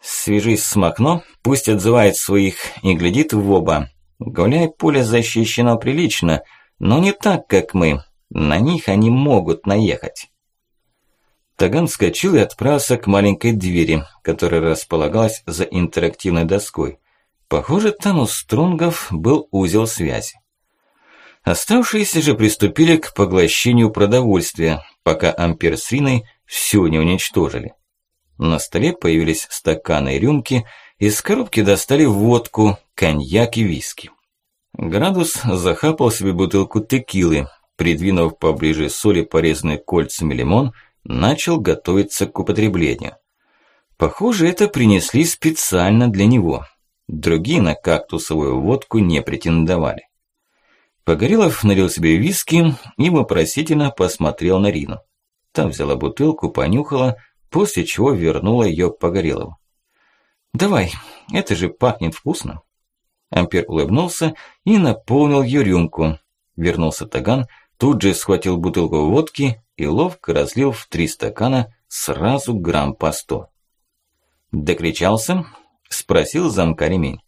«Свяжись с Макно, пусть отзывает своих и глядит в оба. Гуляй, поле защищено прилично, но не так, как мы, на них они могут наехать. Таган вскочил и отправился к маленькой двери, которая располагалась за интерактивной доской. Похоже, там у струнгов был узел связи. Оставшиеся же приступили к поглощению продовольствия, пока Ампер с Риной все не уничтожили. На столе появились стаканы и рюмки, из коробки достали водку, коньяк и виски. Градус захапал себе бутылку текилы, придвинув поближе соли порезанный кольцами лимон, начал готовиться к употреблению. Похоже, это принесли специально для него. Другие на кактусовую водку не претендовали. Погорелов налил себе виски и вопросительно посмотрел на Рину. Та взяла бутылку, понюхала, после чего вернула ее Погорелову. «Давай, это же пахнет вкусно». Ампер улыбнулся и наполнил ее рюмку. Вернулся Таган, Тут же схватил бутылку водки и ловко разлил в три стакана сразу грамм по сто. «Докричался?» – спросил замка ремень.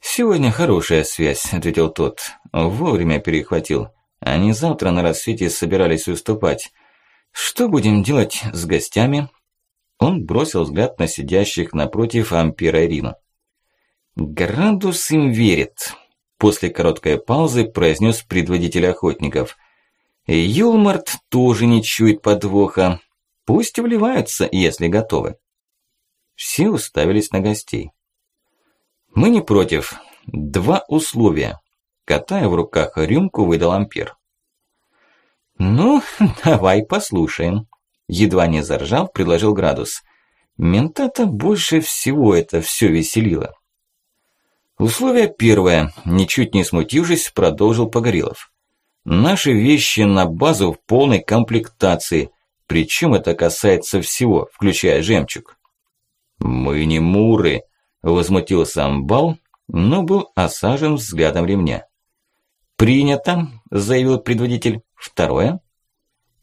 «Сегодня хорошая связь», – ответил тот. «Вовремя перехватил. Они завтра на рассвете собирались выступать. Что будем делать с гостями?» Он бросил взгляд на сидящих напротив Ампера Ирину. «Градус им верит. После короткой паузы произнес предводитель охотников. Юлмарт тоже не чует подвоха. Пусть вливаются, если готовы. Все уставились на гостей. Мы не против. Два условия. Катая в руках рюмку, выдал Ампер. «Ну, давай послушаем», – едва не заржав, предложил Градус. Ментата больше всего это все веселило. Условие первое, ничуть не смутившись, продолжил Погорелов. Наши вещи на базу в полной комплектации, причем это касается всего, включая жемчуг. Мы не муры, возмутился Амбал, но был осажен взглядом ремня. «Принято», – заявил предводитель. «Второе.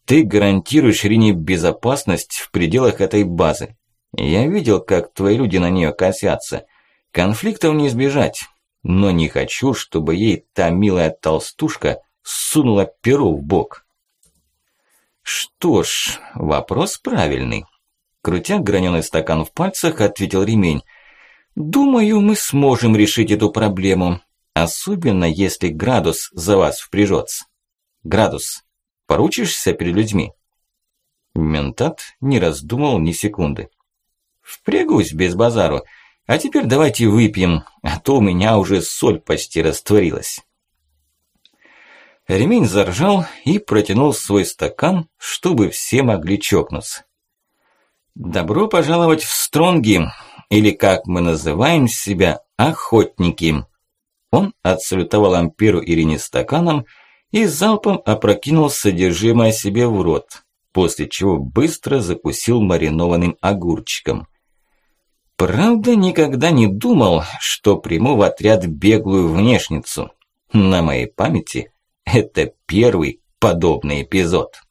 Ты гарантируешь Рине безопасность в пределах этой базы. Я видел, как твои люди на нее косятся. Конфликтов не избежать, но не хочу, чтобы ей та милая толстушка сунула перо в бок. Что ж, вопрос правильный. Крутя граненый стакан в пальцах, ответил ремень. Думаю, мы сможем решить эту проблему, особенно если градус за вас впряжется. Градус, поручишься перед людьми? Ментат не раздумывал ни секунды. Впрягусь без базару. А теперь давайте выпьем, а то у меня уже соль почти растворилась. Ремень заржал и протянул свой стакан, чтобы все могли чокнуться. Добро пожаловать в Стронги, или как мы называем себя, охотники. Он отсалютовал Амперу Ирине стаканом и залпом опрокинул содержимое себе в рот, после чего быстро закусил маринованным огурчиком. Правда, никогда не думал, что приму в отряд беглую внешницу. На моей памяти это первый подобный эпизод.